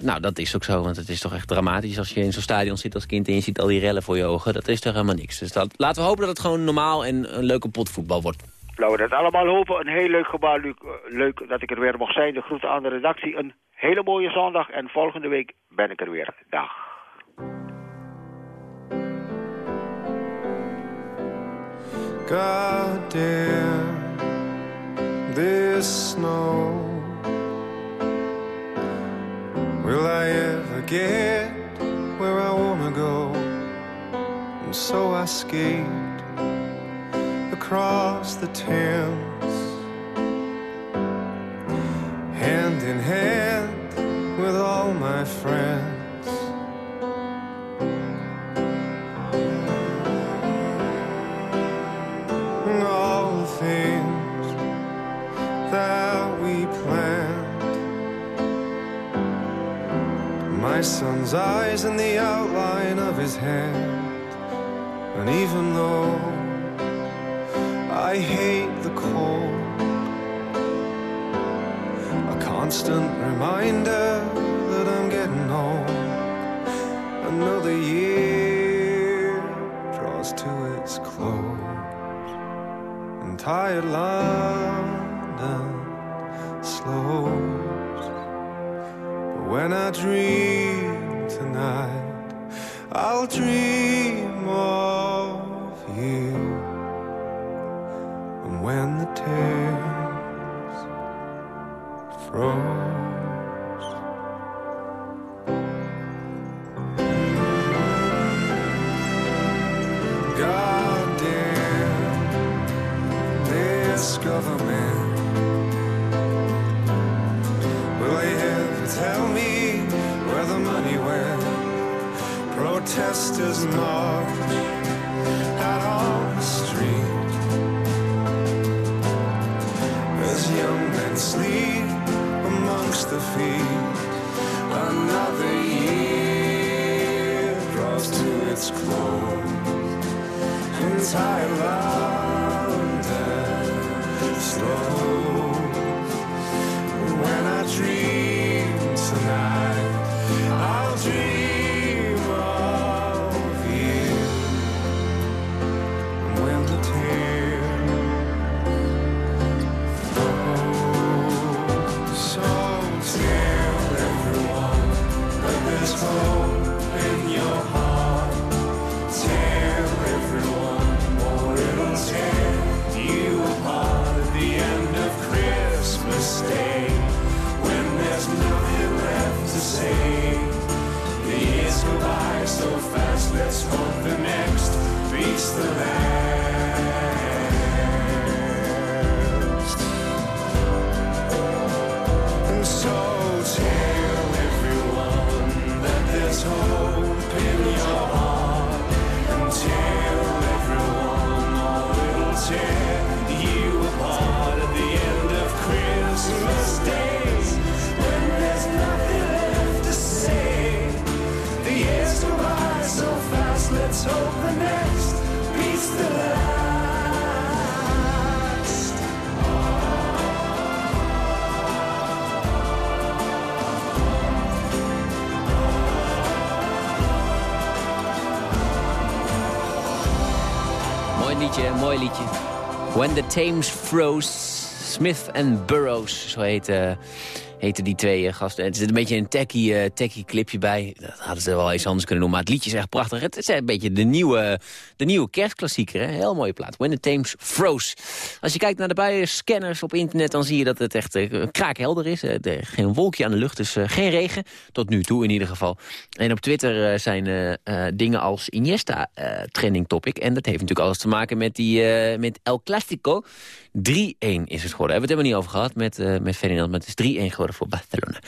nou, dat is ook zo, want het is toch echt dramatisch... als je in zo'n stadion zit als kind en je ziet al die rellen voor je ogen. Dat is toch helemaal niks. Dus dat, laten we hopen dat het gewoon normaal en een leuke pot voetbal wordt. Laten we dat allemaal hopen. Een heel leuk gebaar, Luc. Leuk dat ik er weer mocht zijn. De groeten aan de redactie. Een hele mooie zondag. En volgende week ben ik er weer. Dag. God damn this snow. Will I ever get where I wanna go? And so I skate across the Thames, hand in hand with all my friends. and all the things that we planned. My son's eyes and the outline of his hand. And even though I hate the cold, constant reminder that I'm getting old. Another year draws to its close and tired London slows. But when I dream tonight, I'll dream of you. And when the tears froze. God damn this government. Will they ever tell me where the money went? Protesters march out on the street as young men sleep the feet. Another year draws to its close. Entire London slows. Liedje. When the Thames Froze, Smith and Burroughs, zo heet, eh, heten die twee eh, gasten. Er zit een beetje een techie, eh, techie clipje bij. Dat hadden ze wel eens anders kunnen doen, maar het liedje is echt prachtig. Het is een beetje de nieuwe, de nieuwe kerstklassieker, hè? heel mooie plaat. When the Thames Froze. Als je kijkt naar de buienscanners op internet, dan zie je dat het echt eh, kraakhelder is. Er, geen wolkje aan de lucht, dus geen regen. Tot nu toe in ieder geval. En op Twitter zijn dingen als Iniesta trending topic. En dat heeft natuurlijk alles te maken met, die, met El Clasico. 3-1 is het geworden. Hebben we het helemaal niet over gehad met, eh, met Ferdinand. Maar het is 3-1 geworden voor Barcelona.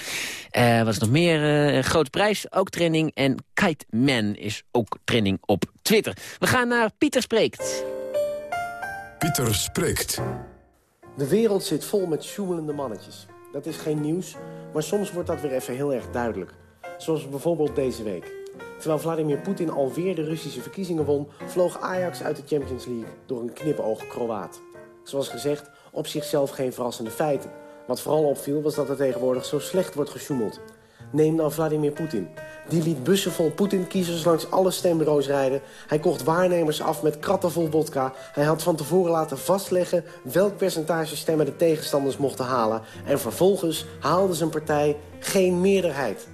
Eh wat is nog meer? Eh, grote prijs, ook trending. En Kite Man is ook trending op Twitter. We gaan naar Pieter Spreekt. Pieter spreekt. De wereld zit vol met sjoemelende mannetjes. Dat is geen nieuws, maar soms wordt dat weer even heel erg duidelijk. Zoals bijvoorbeeld deze week. Terwijl Vladimir Poetin alweer de Russische verkiezingen won... vloog Ajax uit de Champions League door een knipoog Kroaat. Zoals gezegd, op zichzelf geen verrassende feiten. Wat vooral opviel was dat er tegenwoordig zo slecht wordt gesjoemeld. Neem nou Vladimir Poetin. Die liet bussen vol Poetin-kiezers langs alle stembureaus rijden. Hij kocht waarnemers af met kratten vol vodka. Hij had van tevoren laten vastleggen welk percentage stemmen de tegenstanders mochten halen. En vervolgens haalde zijn partij geen meerderheid.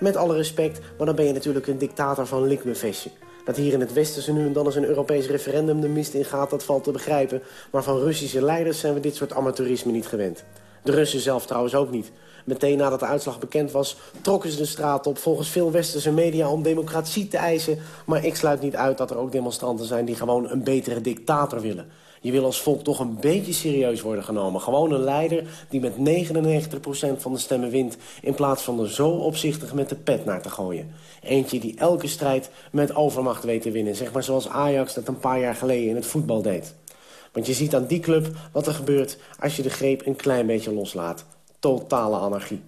Met alle respect, maar dan ben je natuurlijk een dictator van likmevestje. Dat hier in het Westen zo nu en dan eens een Europees referendum de mist ingaat, dat valt te begrijpen. Maar van Russische leiders zijn we dit soort amateurisme niet gewend. De Russen zelf trouwens ook niet. Meteen nadat de uitslag bekend was, trokken ze de straat op... volgens veel westerse media om democratie te eisen. Maar ik sluit niet uit dat er ook demonstranten zijn... die gewoon een betere dictator willen. Je wil als volk toch een beetje serieus worden genomen. Gewoon een leider die met 99% van de stemmen wint... in plaats van er zo opzichtig met de pet naar te gooien. Eentje die elke strijd met overmacht weet te winnen. Zeg maar zoals Ajax dat een paar jaar geleden in het voetbal deed. Want je ziet aan die club wat er gebeurt als je de greep een klein beetje loslaat. Totale anarchie.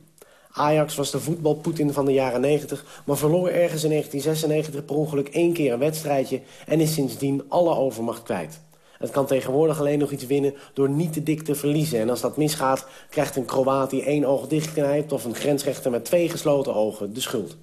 Ajax was de voetbalpoetin van de jaren 90... maar verloor ergens in 1996 per ongeluk één keer een wedstrijdje... en is sindsdien alle overmacht kwijt. Het kan tegenwoordig alleen nog iets winnen door niet te dik te verliezen. En als dat misgaat, krijgt een Kroaat die één oog dichtknijpt... of een grensrechter met twee gesloten ogen de schuld.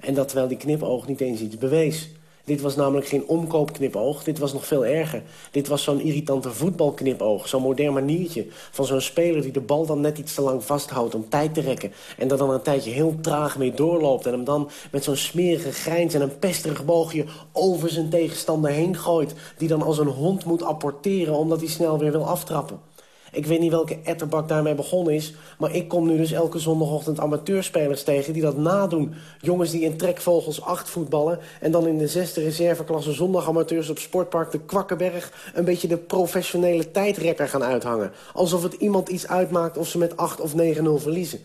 En dat terwijl die knipoog niet eens iets bewees. Dit was namelijk geen omkoopknipoog, dit was nog veel erger. Dit was zo'n irritante voetbalknipoog, zo'n modern maniertje... van zo'n speler die de bal dan net iets te lang vasthoudt om tijd te rekken... en daar dan een tijdje heel traag mee doorloopt... en hem dan met zo'n smerige grijns en een pesterig boogje... over zijn tegenstander heen gooit... die dan als een hond moet apporteren omdat hij snel weer wil aftrappen. Ik weet niet welke etterbak daarmee begonnen is... maar ik kom nu dus elke zondagochtend amateurspelers tegen die dat nadoen. Jongens die in trekvogels 8 voetballen... en dan in de zesde reserveklasse zondagamateurs op Sportpark de Kwakkenberg... een beetje de professionele tijdrekker gaan uithangen. Alsof het iemand iets uitmaakt of ze met 8 of 9-0 verliezen.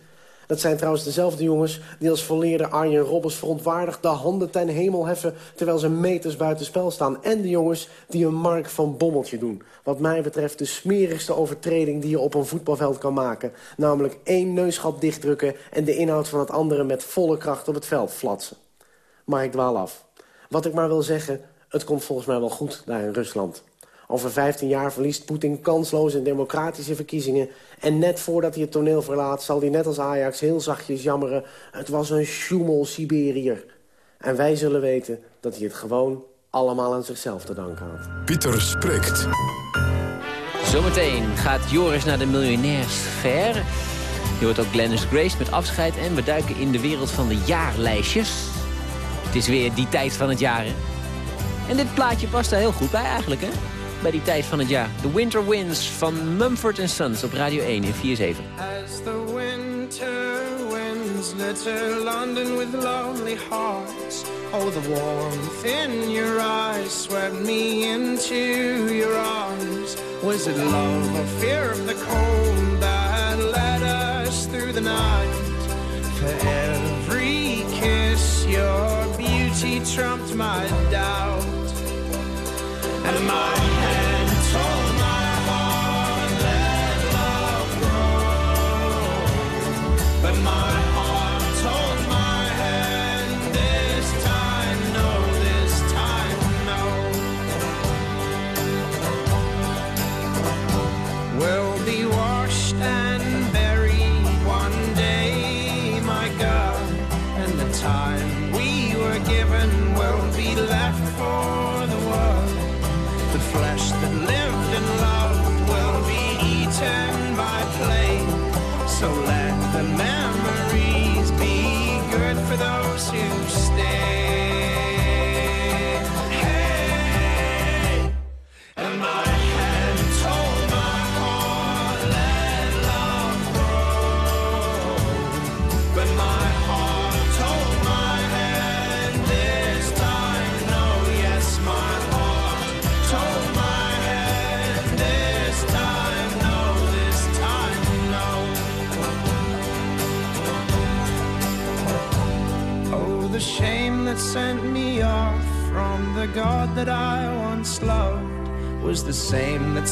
Dat zijn trouwens dezelfde jongens die als volleerde Arjen Robbers verontwaardigd de handen ten hemel heffen terwijl ze meters buiten spel staan. En de jongens die een Mark van Bommeltje doen. Wat mij betreft de smerigste overtreding die je op een voetbalveld kan maken. Namelijk één neusgat dichtdrukken en de inhoud van het andere met volle kracht op het veld flatsen. Maar ik dwaal af. Wat ik maar wil zeggen, het komt volgens mij wel goed daar in Rusland. Over 15 jaar verliest Poetin kansloos in democratische verkiezingen... en net voordat hij het toneel verlaat zal hij net als Ajax heel zachtjes jammeren... het was een sjoemel Siberiër. En wij zullen weten dat hij het gewoon allemaal aan zichzelf te danken had. Pieter spreekt. Zometeen gaat Joris naar de miljonairsfair. Je hoort ook Glennis Grace met afscheid en we duiken in de wereld van de jaarlijstjes. Het is weer die tijd van het jaar, hè? En dit plaatje past daar heel goed bij eigenlijk, hè? Bij die tijd van het jaar. The Winter Winds van Mumford Sons op Radio 1 in 47. As the winter winds litter London with lonely hearts Oh, the warmth in your eyes swept me into your arms Was it love or fear of the cold that led us through the night? For every kiss your beauty trumped my doubt And my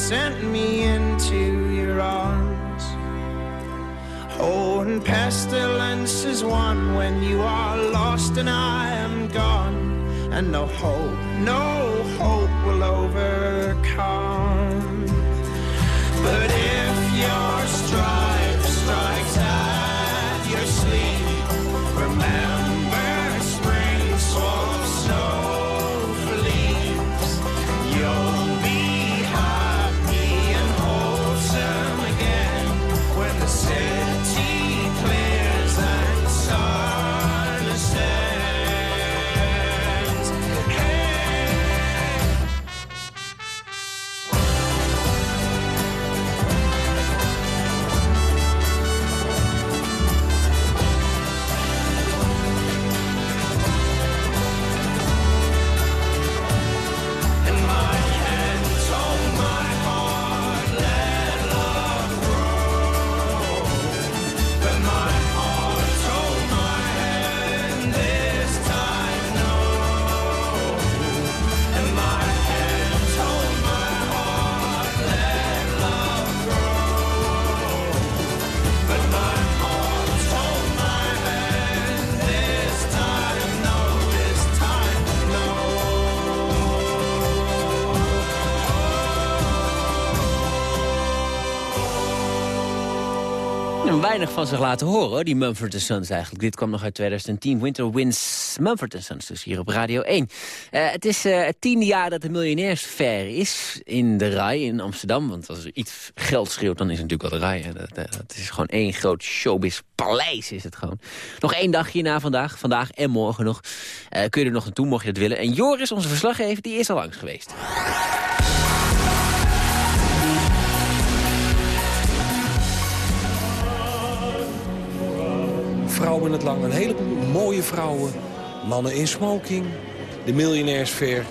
sent me into your arms. Oh, and pestilence is one when you are lost and I am gone. And no hope, no Weinig van zich laten horen, die Mumford Sons eigenlijk. Dit kwam nog uit 2010, Winter Winds Mumford Sons, dus hier op Radio 1. Eh, het is eh, het tiende jaar dat de miljonairsfair is in de RAI in Amsterdam. Want als er iets geld schreeuwt, dan is het natuurlijk wel de RAI. eh, dat is gewoon één groot showbiz-paleis is het gewoon. Nog één dagje na vandaag, vandaag en morgen nog. Kun je er nog naartoe, mocht je dat willen. En Joris, onze verslaggever, die is al langs geweest. Vrouwen in het lang, een heleboel mooie vrouwen. Mannen in smoking, de miljonairsfair.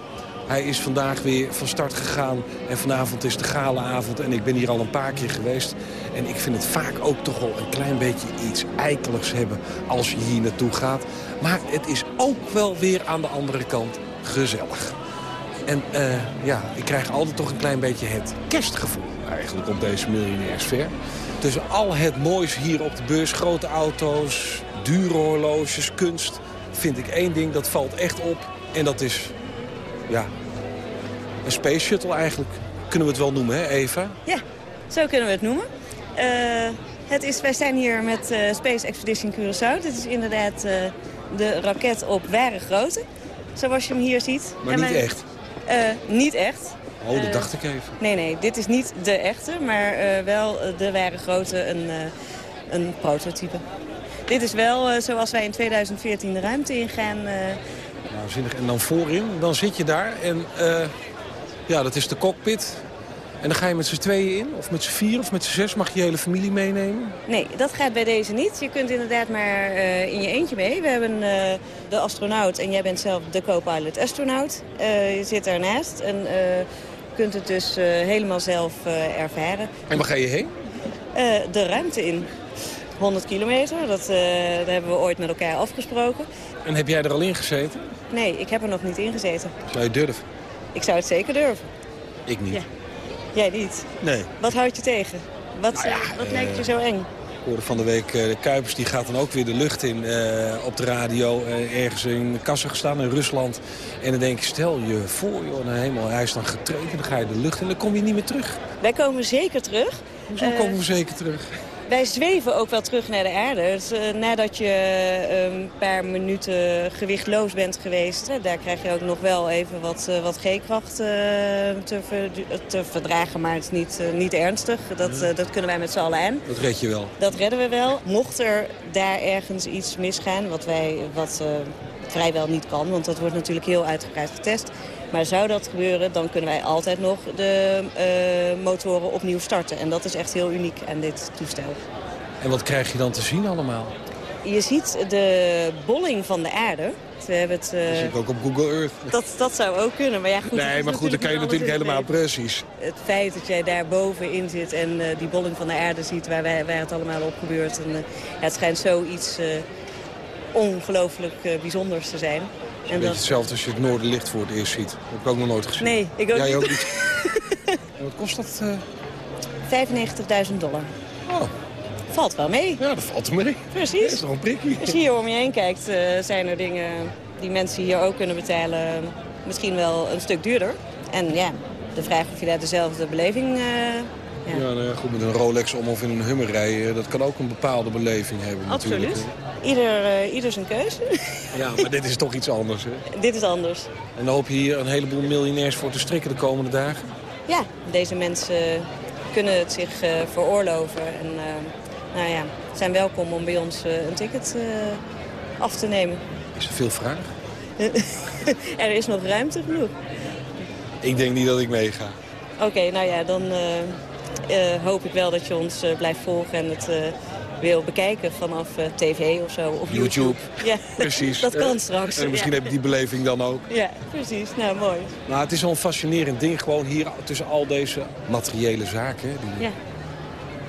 Hij is vandaag weer van start gegaan en vanavond is de galaavond. En ik ben hier al een paar keer geweest. En ik vind het vaak ook toch wel een klein beetje iets eikeligs hebben als je hier naartoe gaat. Maar het is ook wel weer aan de andere kant gezellig. En eh, ja, ik krijg altijd toch een klein beetje het kerstgevoel eigenlijk op deze miljonairsfair. Tussen al het moois hier op de beurs, grote auto's, dure horloges, kunst... vind ik één ding, dat valt echt op. En dat is, ja, een space shuttle eigenlijk. Kunnen we het wel noemen, hè Eva? Ja, zo kunnen we het noemen. Eh, het is, wij zijn hier met eh, Space Expedition Curaçao. Dit is inderdaad eh, de raket op ware grootte, zoals je hem hier ziet. Maar En niet wij- echt. Niet echt. Oh, dat Eh, dacht ik even. Nee, nee, dit is niet de echte, maar eh, wel eh, de ware grootte, een, een prototype. Dit is wel zoals wij in 2014 de ruimte ingaan. Nou, zinnig. En dan voorin, dan zit je daar en ja, dat is de cockpit. En dan ga je met z'n tweeën in, of met z'n vier, of met z'n zes. Mag je je hele familie meenemen? Nee, dat gaat bij deze niet. Je kunt inderdaad maar in je eentje mee. We hebben de astronaut en jij bent zelf de co-pilot astronaut. Je zit daarnaast en kunt het dus eh, helemaal zelf eh, ervaren. En waar ga je heen? Eh, de ruimte in. 100 kilometer, dat, daar hebben we ooit met elkaar afgesproken. En heb jij er al in gezeten? Nee, ik heb er nog niet in gezeten. Zou je durven? Ik zou het zeker durven. Ik niet. Ja. Jij niet. Nee. Wat houdt je tegen? Wat, eh, wat lijkt je zo eng? Ik hoorde van de week, eh, de Kuipers die gaat dan ook weer de lucht in eh, op de radio. eh, ergens in Kazachstan, in Rusland. En dan denk je, stel je voor, joh, nou, helemaal, hij is dan getraind en dan ga je de lucht in. Dan kom je niet meer terug. Wij komen zeker terug. Hoezo komen we zeker terug? Wij zweven ook wel terug naar de aarde. Dus, eh, nadat je eh, een paar minuten gewichtloos bent geweest... daar krijg je ook nog wel even wat, eh, wat G-kracht te, ver- te verdragen. Maar het is niet, niet ernstig. Dat, dat kunnen wij met z'n allen aan. Dat red je wel. Dat redden we wel. Mocht er daar ergens iets misgaan, wat, wij, wat vrijwel niet kan... want dat wordt natuurlijk heel uitgebreid getest... Maar zou dat gebeuren, dan kunnen wij altijd nog de eh, motoren opnieuw starten. En dat is echt heel uniek aan dit toestel. En wat krijg je dan te zien allemaal? Je ziet de bolling van de aarde. We hebben het, eh, Dat zie ik ook op Google Earth. dat, dat zou ook kunnen, maar ja goed. Nee, maar goed, dan kan je natuurlijk helemaal precies. Het feit dat jij daar bovenin zit en eh, die bolling van de aarde ziet waar, wij, waar het allemaal op gebeurt. En, eh, ja, het schijnt zoiets eh ongelooflijk eh, bijzonders te zijn. Een beetje hetzelfde als je het Noorderlicht voor het eerst ziet. Dat heb ik ook nog nooit gezien. Nee, ik ook Jij niet. ook niet. en wat kost dat? eh? 95.000 dollar. Oh, valt wel mee. Ja, dat valt er mee. Precies. Dat is toch een prikkie. Als je hier om je heen kijkt, eh, zijn er dingen die mensen hier ook kunnen betalen. Misschien wel een stuk duurder. En ja, de vraag of je daar dezelfde beleving... eh, Ja, nou ja, goed, met een Rolex om of in een Hummer rijden, dat kan ook een bepaalde beleving hebben natuurlijk. absoluut. Ieder, eh, ieder zijn keuze. Ja, maar dit is toch iets anders, hè? Dit is anders. En dan hoop je hier een heleboel miljonairs voor te strikken de komende dagen. Ja, deze mensen kunnen het zich eh, veroorloven. En eh, nou ja, zijn welkom om bij ons een ticket af te nemen. Is er veel vraag? er is nog ruimte genoeg. Ik denk niet dat ik meega. Oké, nou ja, dan hoop ik wel dat je ons eh, blijft volgen en het eh, wil bekijken vanaf eh, tv of zo. Of YouTube. YouTube. Ja, Precies. dat kan Eh, straks. En misschien ja. heb je die beleving dan ook. Ja, precies. Nou, mooi. Nou, het is wel een fascinerend ding gewoon hier tussen al deze materiële zaken. Die Ja.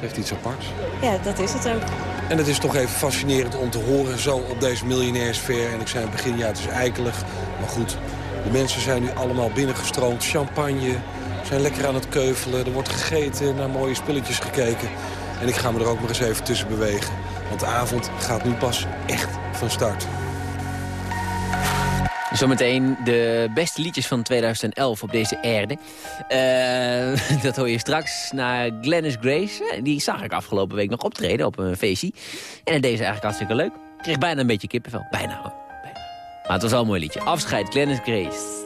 heeft iets aparts. ja, dat is het ook. En het is toch even fascinerend om te horen zo op deze miljonairsfair. En ik zei in het begin, ja, het is eikelig. Maar goed, de mensen zijn nu allemaal binnengestroomd. Champagne, zijn lekker aan het keuvelen. Er wordt gegeten, naar mooie spulletjes gekeken. En ik ga me er ook maar eens even tussen bewegen. Want de avond gaat nu pas echt van start. Zometeen de beste liedjes van 2011 op deze erde. Eh, dat hoor je straks naar Glennis Grace. Die zag ik afgelopen week nog optreden op een feestje. En het deed eigenlijk hartstikke leuk. Kreeg bijna een beetje kippenvel. Bijna hoor. Bijna. Maar het was wel een mooi liedje. Afscheid, Glennis Grace.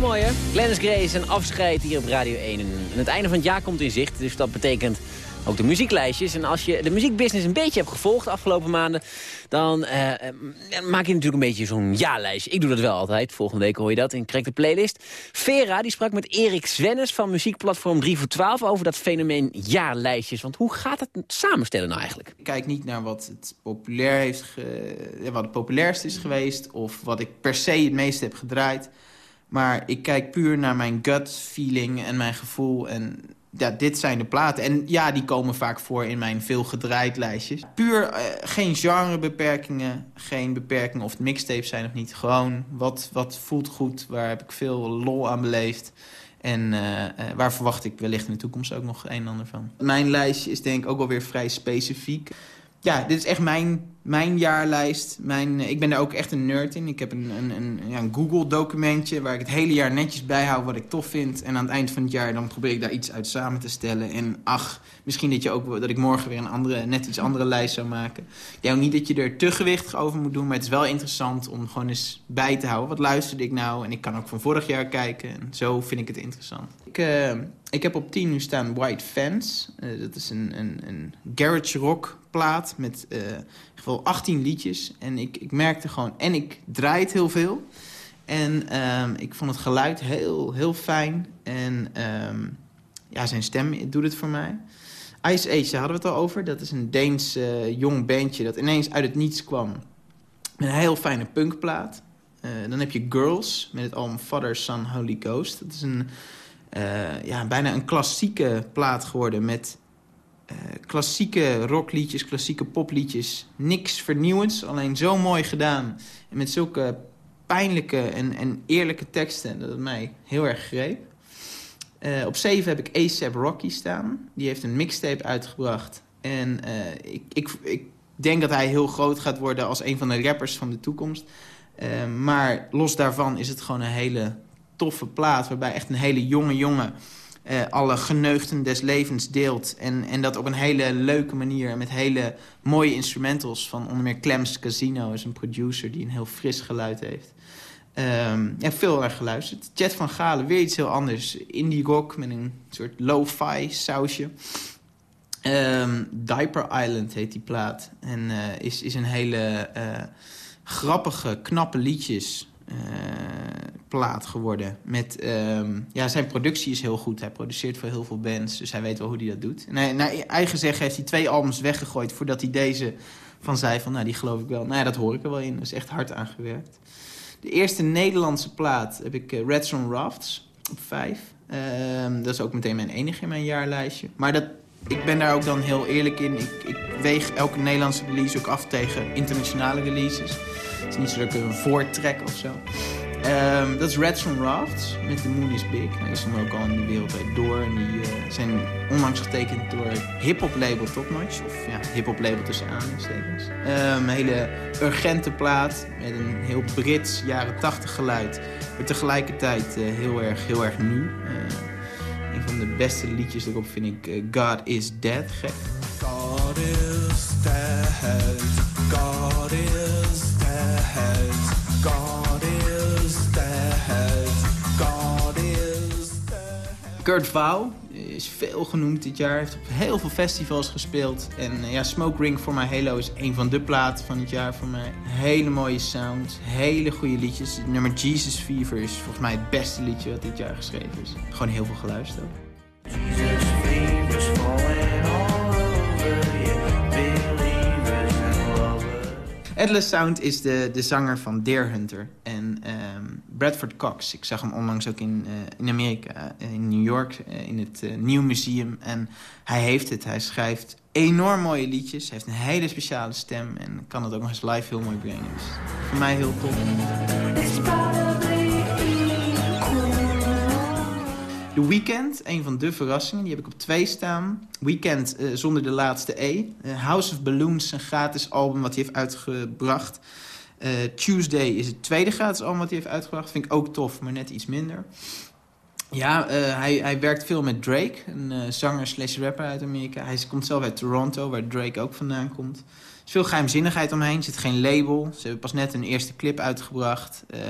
Wel mooi, hè? Glennis Grace en afscheid hier op Radio 1. En het einde van het jaar komt in zicht, dus dat betekent ook de muzieklijstjes. En als je de muziekbusiness een beetje hebt gevolgd de afgelopen maanden... dan eh, eh, maak je natuurlijk een beetje zo'n jaarlijstje. Ik doe dat wel altijd. Volgende week hoor je dat in Krek de Playlist. Vera die sprak met Erik Swennes van muziekplatform 3 voor 12... over dat fenomeen jaarlijstjes. Want hoe gaat het samenstellen nou eigenlijk? Ik kijk niet naar wat het, populair heeft ge- wat het populairst is geweest... of wat ik per se het meest heb gedraaid... Maar ik kijk puur naar mijn gut feeling en mijn gevoel. En ja, dit zijn de platen. En ja, die komen vaak voor in mijn veel gedraaid lijstjes. Puur eh, geen genrebeperkingen, geen beperkingen of het mixtapes zijn of niet. Gewoon wat, wat voelt goed, waar heb ik veel lol aan beleefd. En eh, eh, waar verwacht ik wellicht in de toekomst ook nog een en ander van. Mijn lijstje is denk ik ook wel weer vrij specifiek. Ja, dit is echt mijn, mijn jaarlijst. Mijn, ik ben daar ook echt een nerd in. Ik heb een, een, een, ja, een Google-documentje waar ik het hele jaar netjes bijhoud wat ik tof vind. En aan het eind van het jaar dan probeer ik daar iets uit samen te stellen. En ach, misschien dat, je ook, dat ik morgen weer een andere, net iets andere lijst zou maken. Ik denk niet dat je er te gewichtig over moet doen. Maar het is wel interessant om gewoon eens bij te houden. Wat luisterde ik nou? En ik kan ook van vorig jaar kijken. En zo vind ik het interessant. Ik, uh, ik heb op 10 nu staan White Fence. Uh, dat is een, een, een garage rock plaat met uh, in geval 18 liedjes. En ik, ik merkte gewoon... En ik draai het heel veel. En um, ik vond het geluid heel, heel fijn. En um, ja, zijn stem doet het voor mij. Ice Age, hadden we het al over. Dat is een Deens uh, jong bandje dat ineens uit het niets kwam. Met een heel fijne punkplaat. Uh, dan heb je Girls met het album Father, Son, Holy Ghost. Dat is een, ja, bijna een klassieke plaat geworden met klassieke rockliedjes, klassieke popliedjes. Niks vernieuwends, alleen zo mooi gedaan. En met zulke pijnlijke en, en eerlijke teksten dat het mij heel erg greep. Uh, op 7 heb ik ASAP Rocky staan. Die heeft een mixtape uitgebracht. En uh, ik, ik, ik denk dat hij heel groot gaat worden als een van de rappers van de toekomst. Maar los daarvan is het gewoon een hele toffe plaat... waarbij echt een hele jonge jongen uh, alle geneugten des levens deelt. En, en dat op een hele leuke manier met hele mooie instrumentals... van onder meer Clems Casino is een producer die een heel fris geluid heeft. Um, ja, veel erg geluisterd. Chet van Galen, weer iets heel anders. Indie rock met een soort lo-fi sausje. Um, Diaper Island heet die plaat. En uh, is, is een hele uh, grappige, knappe liedjes plaat geworden. Met, um, ja, zijn productie is heel goed. Hij produceert voor heel veel bands, dus hij weet wel hoe hij dat doet. En naar eigen zeggen heeft hij twee albums weggegooid... voordat hij deze van zei van, nou, die geloof ik wel. Nou ja, dat hoor ik er wel in. Is echt hard aan gewerkt. De eerste Nederlandse plaat heb ik uh, Reds on Rafts op vijf. Um, dat is ook meteen mijn enige in mijn jaarlijstje. Maar dat, ik ben daar ook dan heel eerlijk in. Ik, ik weeg elke Nederlandse release ook af tegen internationale releases. Het is niet zo dat een voortrek of zo. Um, dat is Reds on Rafts met The Moon is Big. Hij is dan ook al in de wereldwijd door. En die uh, zijn onlangs getekend door hip-hop label Topnotch. Of ja, hip-hop label tussen aanstekens. Um, een hele urgente plaat met een heel Brits jaren 80 geluid. Maar tegelijkertijd uh, heel, erg, heel erg nu. Uh, een van de beste liedjes erop vind ik God is Dead. Gek. God is dead. Kurt Vauw is veel genoemd dit jaar. Heeft op heel veel festivals gespeeld. En uh, ja, Smoke Ring for My Halo is een van de platen van het jaar voor mij. Hele mooie sound. Hele goede liedjes. Nummer Jesus Fever is volgens mij het beste liedje wat dit jaar geschreven is. Gewoon heel veel geluisterd. Atlas Sound is de, de zanger van Deer Hunter. En um, Bradford Cox. Ik zag hem onlangs ook in, uh, in Amerika, uh, in New York, uh, in het Nieuw Museum. En hij heeft het. Hij schrijft enorm mooie liedjes. Heeft een hele speciale stem. En kan het ook nog eens live heel mooi brengen. Dus voor mij heel tof. The Weeknd, een van de verrassingen, die heb ik op twee staan. Weekend uh, zonder de laatste E. Uh, House of Balloons, een gratis album wat hij heeft uitgebracht. Uh, Tuesday is het tweede gratis album wat hij heeft uitgebracht. Vind ik ook tof, maar net iets minder. Ja, hij, hij werkt veel met Drake, een zanger slash rapper uit Amerika. Hij komt zelf uit Toronto, waar Drake ook vandaan komt. Is veel geheimzinnigheid omheen. Er zit geen label. Ze hebben pas net een eerste clip uitgebracht. Uh,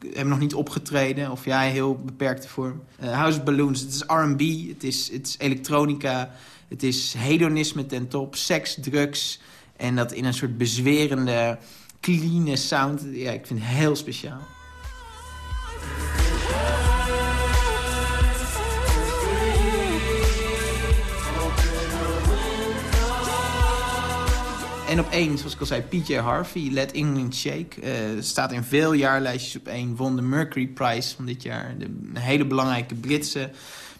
hebben nog niet opgetreden. Of ja, heel beperkte vorm. Uh, House Balloons, het is R&B. Het is, het is elektronica. Het is hedonisme ten top. Seks, drugs. En dat in een soort bezwerende, clean sound. Ja, ik vind het heel speciaal. En op één, zoals ik al zei, PJ Harvey, Let England Shake. Uh, staat in veel jaarlijstjes op één. Won de Mercury Prize van dit jaar. De, een hele belangrijke Britse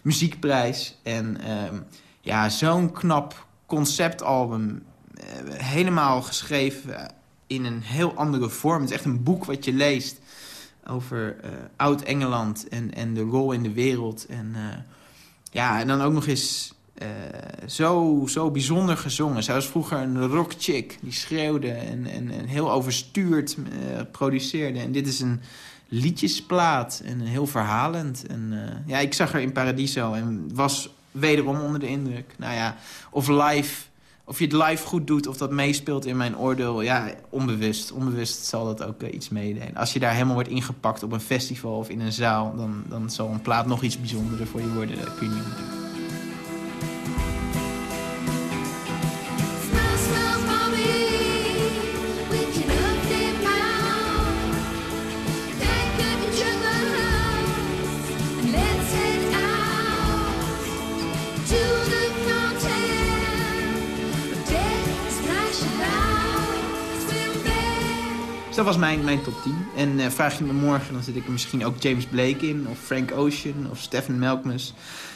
muziekprijs. En uh, ja, zo'n knap conceptalbum. Uh, helemaal geschreven in een heel andere vorm. Het is echt een boek wat je leest over uh, Oud-Engeland en, en de rol in de wereld. En, ja, en dan ook nog eens uh, zo, zo bijzonder gezongen. Zij was vroeger een rockchick die schreeuwde en, en, en heel overstuurd uh, produceerde. En dit is een liedjesplaat en heel verhalend. En, uh, ja, ik zag haar in Paradiso en was wederom onder de indruk. Nou ja, of live, of je het live goed doet of dat meespeelt in mijn oordeel. Ja, onbewust. Onbewust zal dat ook iets meedelen. Als je daar helemaal wordt ingepakt op een festival of in een zaal... dan, dan zal een plaat nog iets bijzonderer voor je worden. Dat kun je niet ontdekken. Dat was mijn, mijn top 10. En uh, vraag je me morgen, dan zit ik er misschien ook James Blake in... of Frank Ocean of Stephen Melkmus.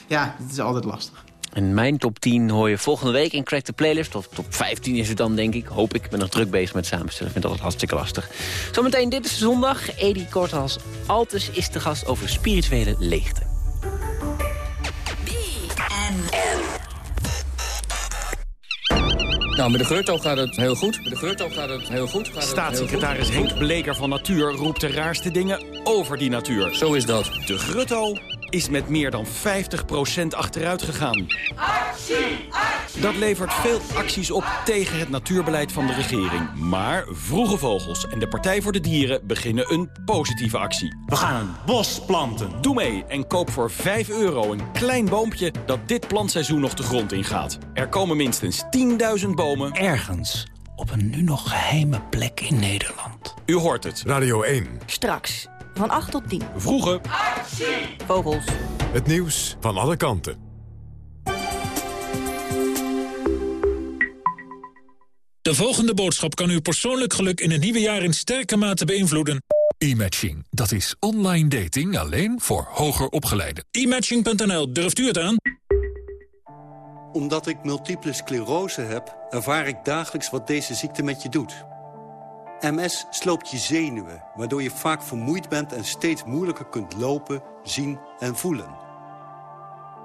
Ja, het is altijd lastig. En mijn top 10 hoor je volgende week in Crack the Playlist. Of top 15 is het dan, denk ik. Hoop ik. Ik ben nog druk bezig met samenstellen. Ik vind dat altijd hartstikke lastig. Zometeen, dit is zondag. Edi Korthals Altus is de gast over spirituele leegte. Nou, met de Geurto gaat het heel goed. Met de gaat het heel goed. Gaat Staatssecretaris heel goed. Henk Bleker van Natuur roept de raarste dingen over die natuur. Zo is dat. De Grutto is met meer dan 50% achteruit gegaan. Actie, actie, Dat levert veel acties op tegen het natuurbeleid van de regering. Maar Vroege Vogels en de Partij voor de Dieren beginnen een positieve actie. We gaan een bos planten. Doe mee en koop voor 5 euro een klein boompje dat dit plantseizoen nog de grond ingaat. Er komen minstens 10.000 bomen. Ergens op een nu nog geheime plek in Nederland. U hoort het. Radio 1. Straks, van 8 tot 10. Vroege. Vogels. Het nieuws van alle kanten. De volgende boodschap kan uw persoonlijk geluk in het nieuwe jaar in sterke mate beïnvloeden. E-matching, dat is online dating alleen voor hoger opgeleiden. E-matching.nl, durft u het aan? Omdat ik multiple sclerose heb, ervaar ik dagelijks wat deze ziekte met je doet. MS sloopt je zenuwen, waardoor je vaak vermoeid bent... en steeds moeilijker kunt lopen, zien en voelen.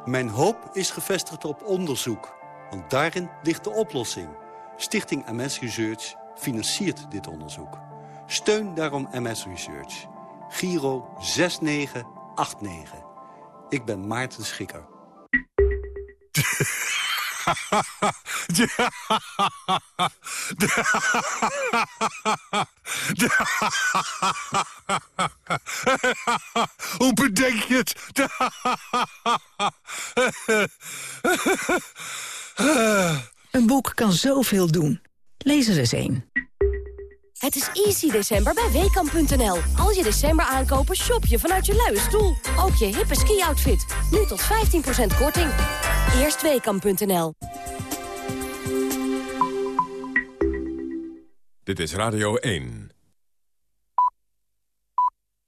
Mijn hoop is gevestigd op onderzoek, want daarin ligt de oplossing. Stichting MS Research financiert dit onderzoek. Steun daarom MS Research. Giro 6989. Ik ben Maarten Schikker. Hoe bedenk je het? Een boek kan zoveel doen. Lees er eens een. Het is easy december bij Weekamp.nl. Als je december aankopen, shop je vanuit je luie stoel. Ook je hippe ski-outfit. Nu tot 15% korting. Eerst Weekamp.nl. Dit is Radio 1.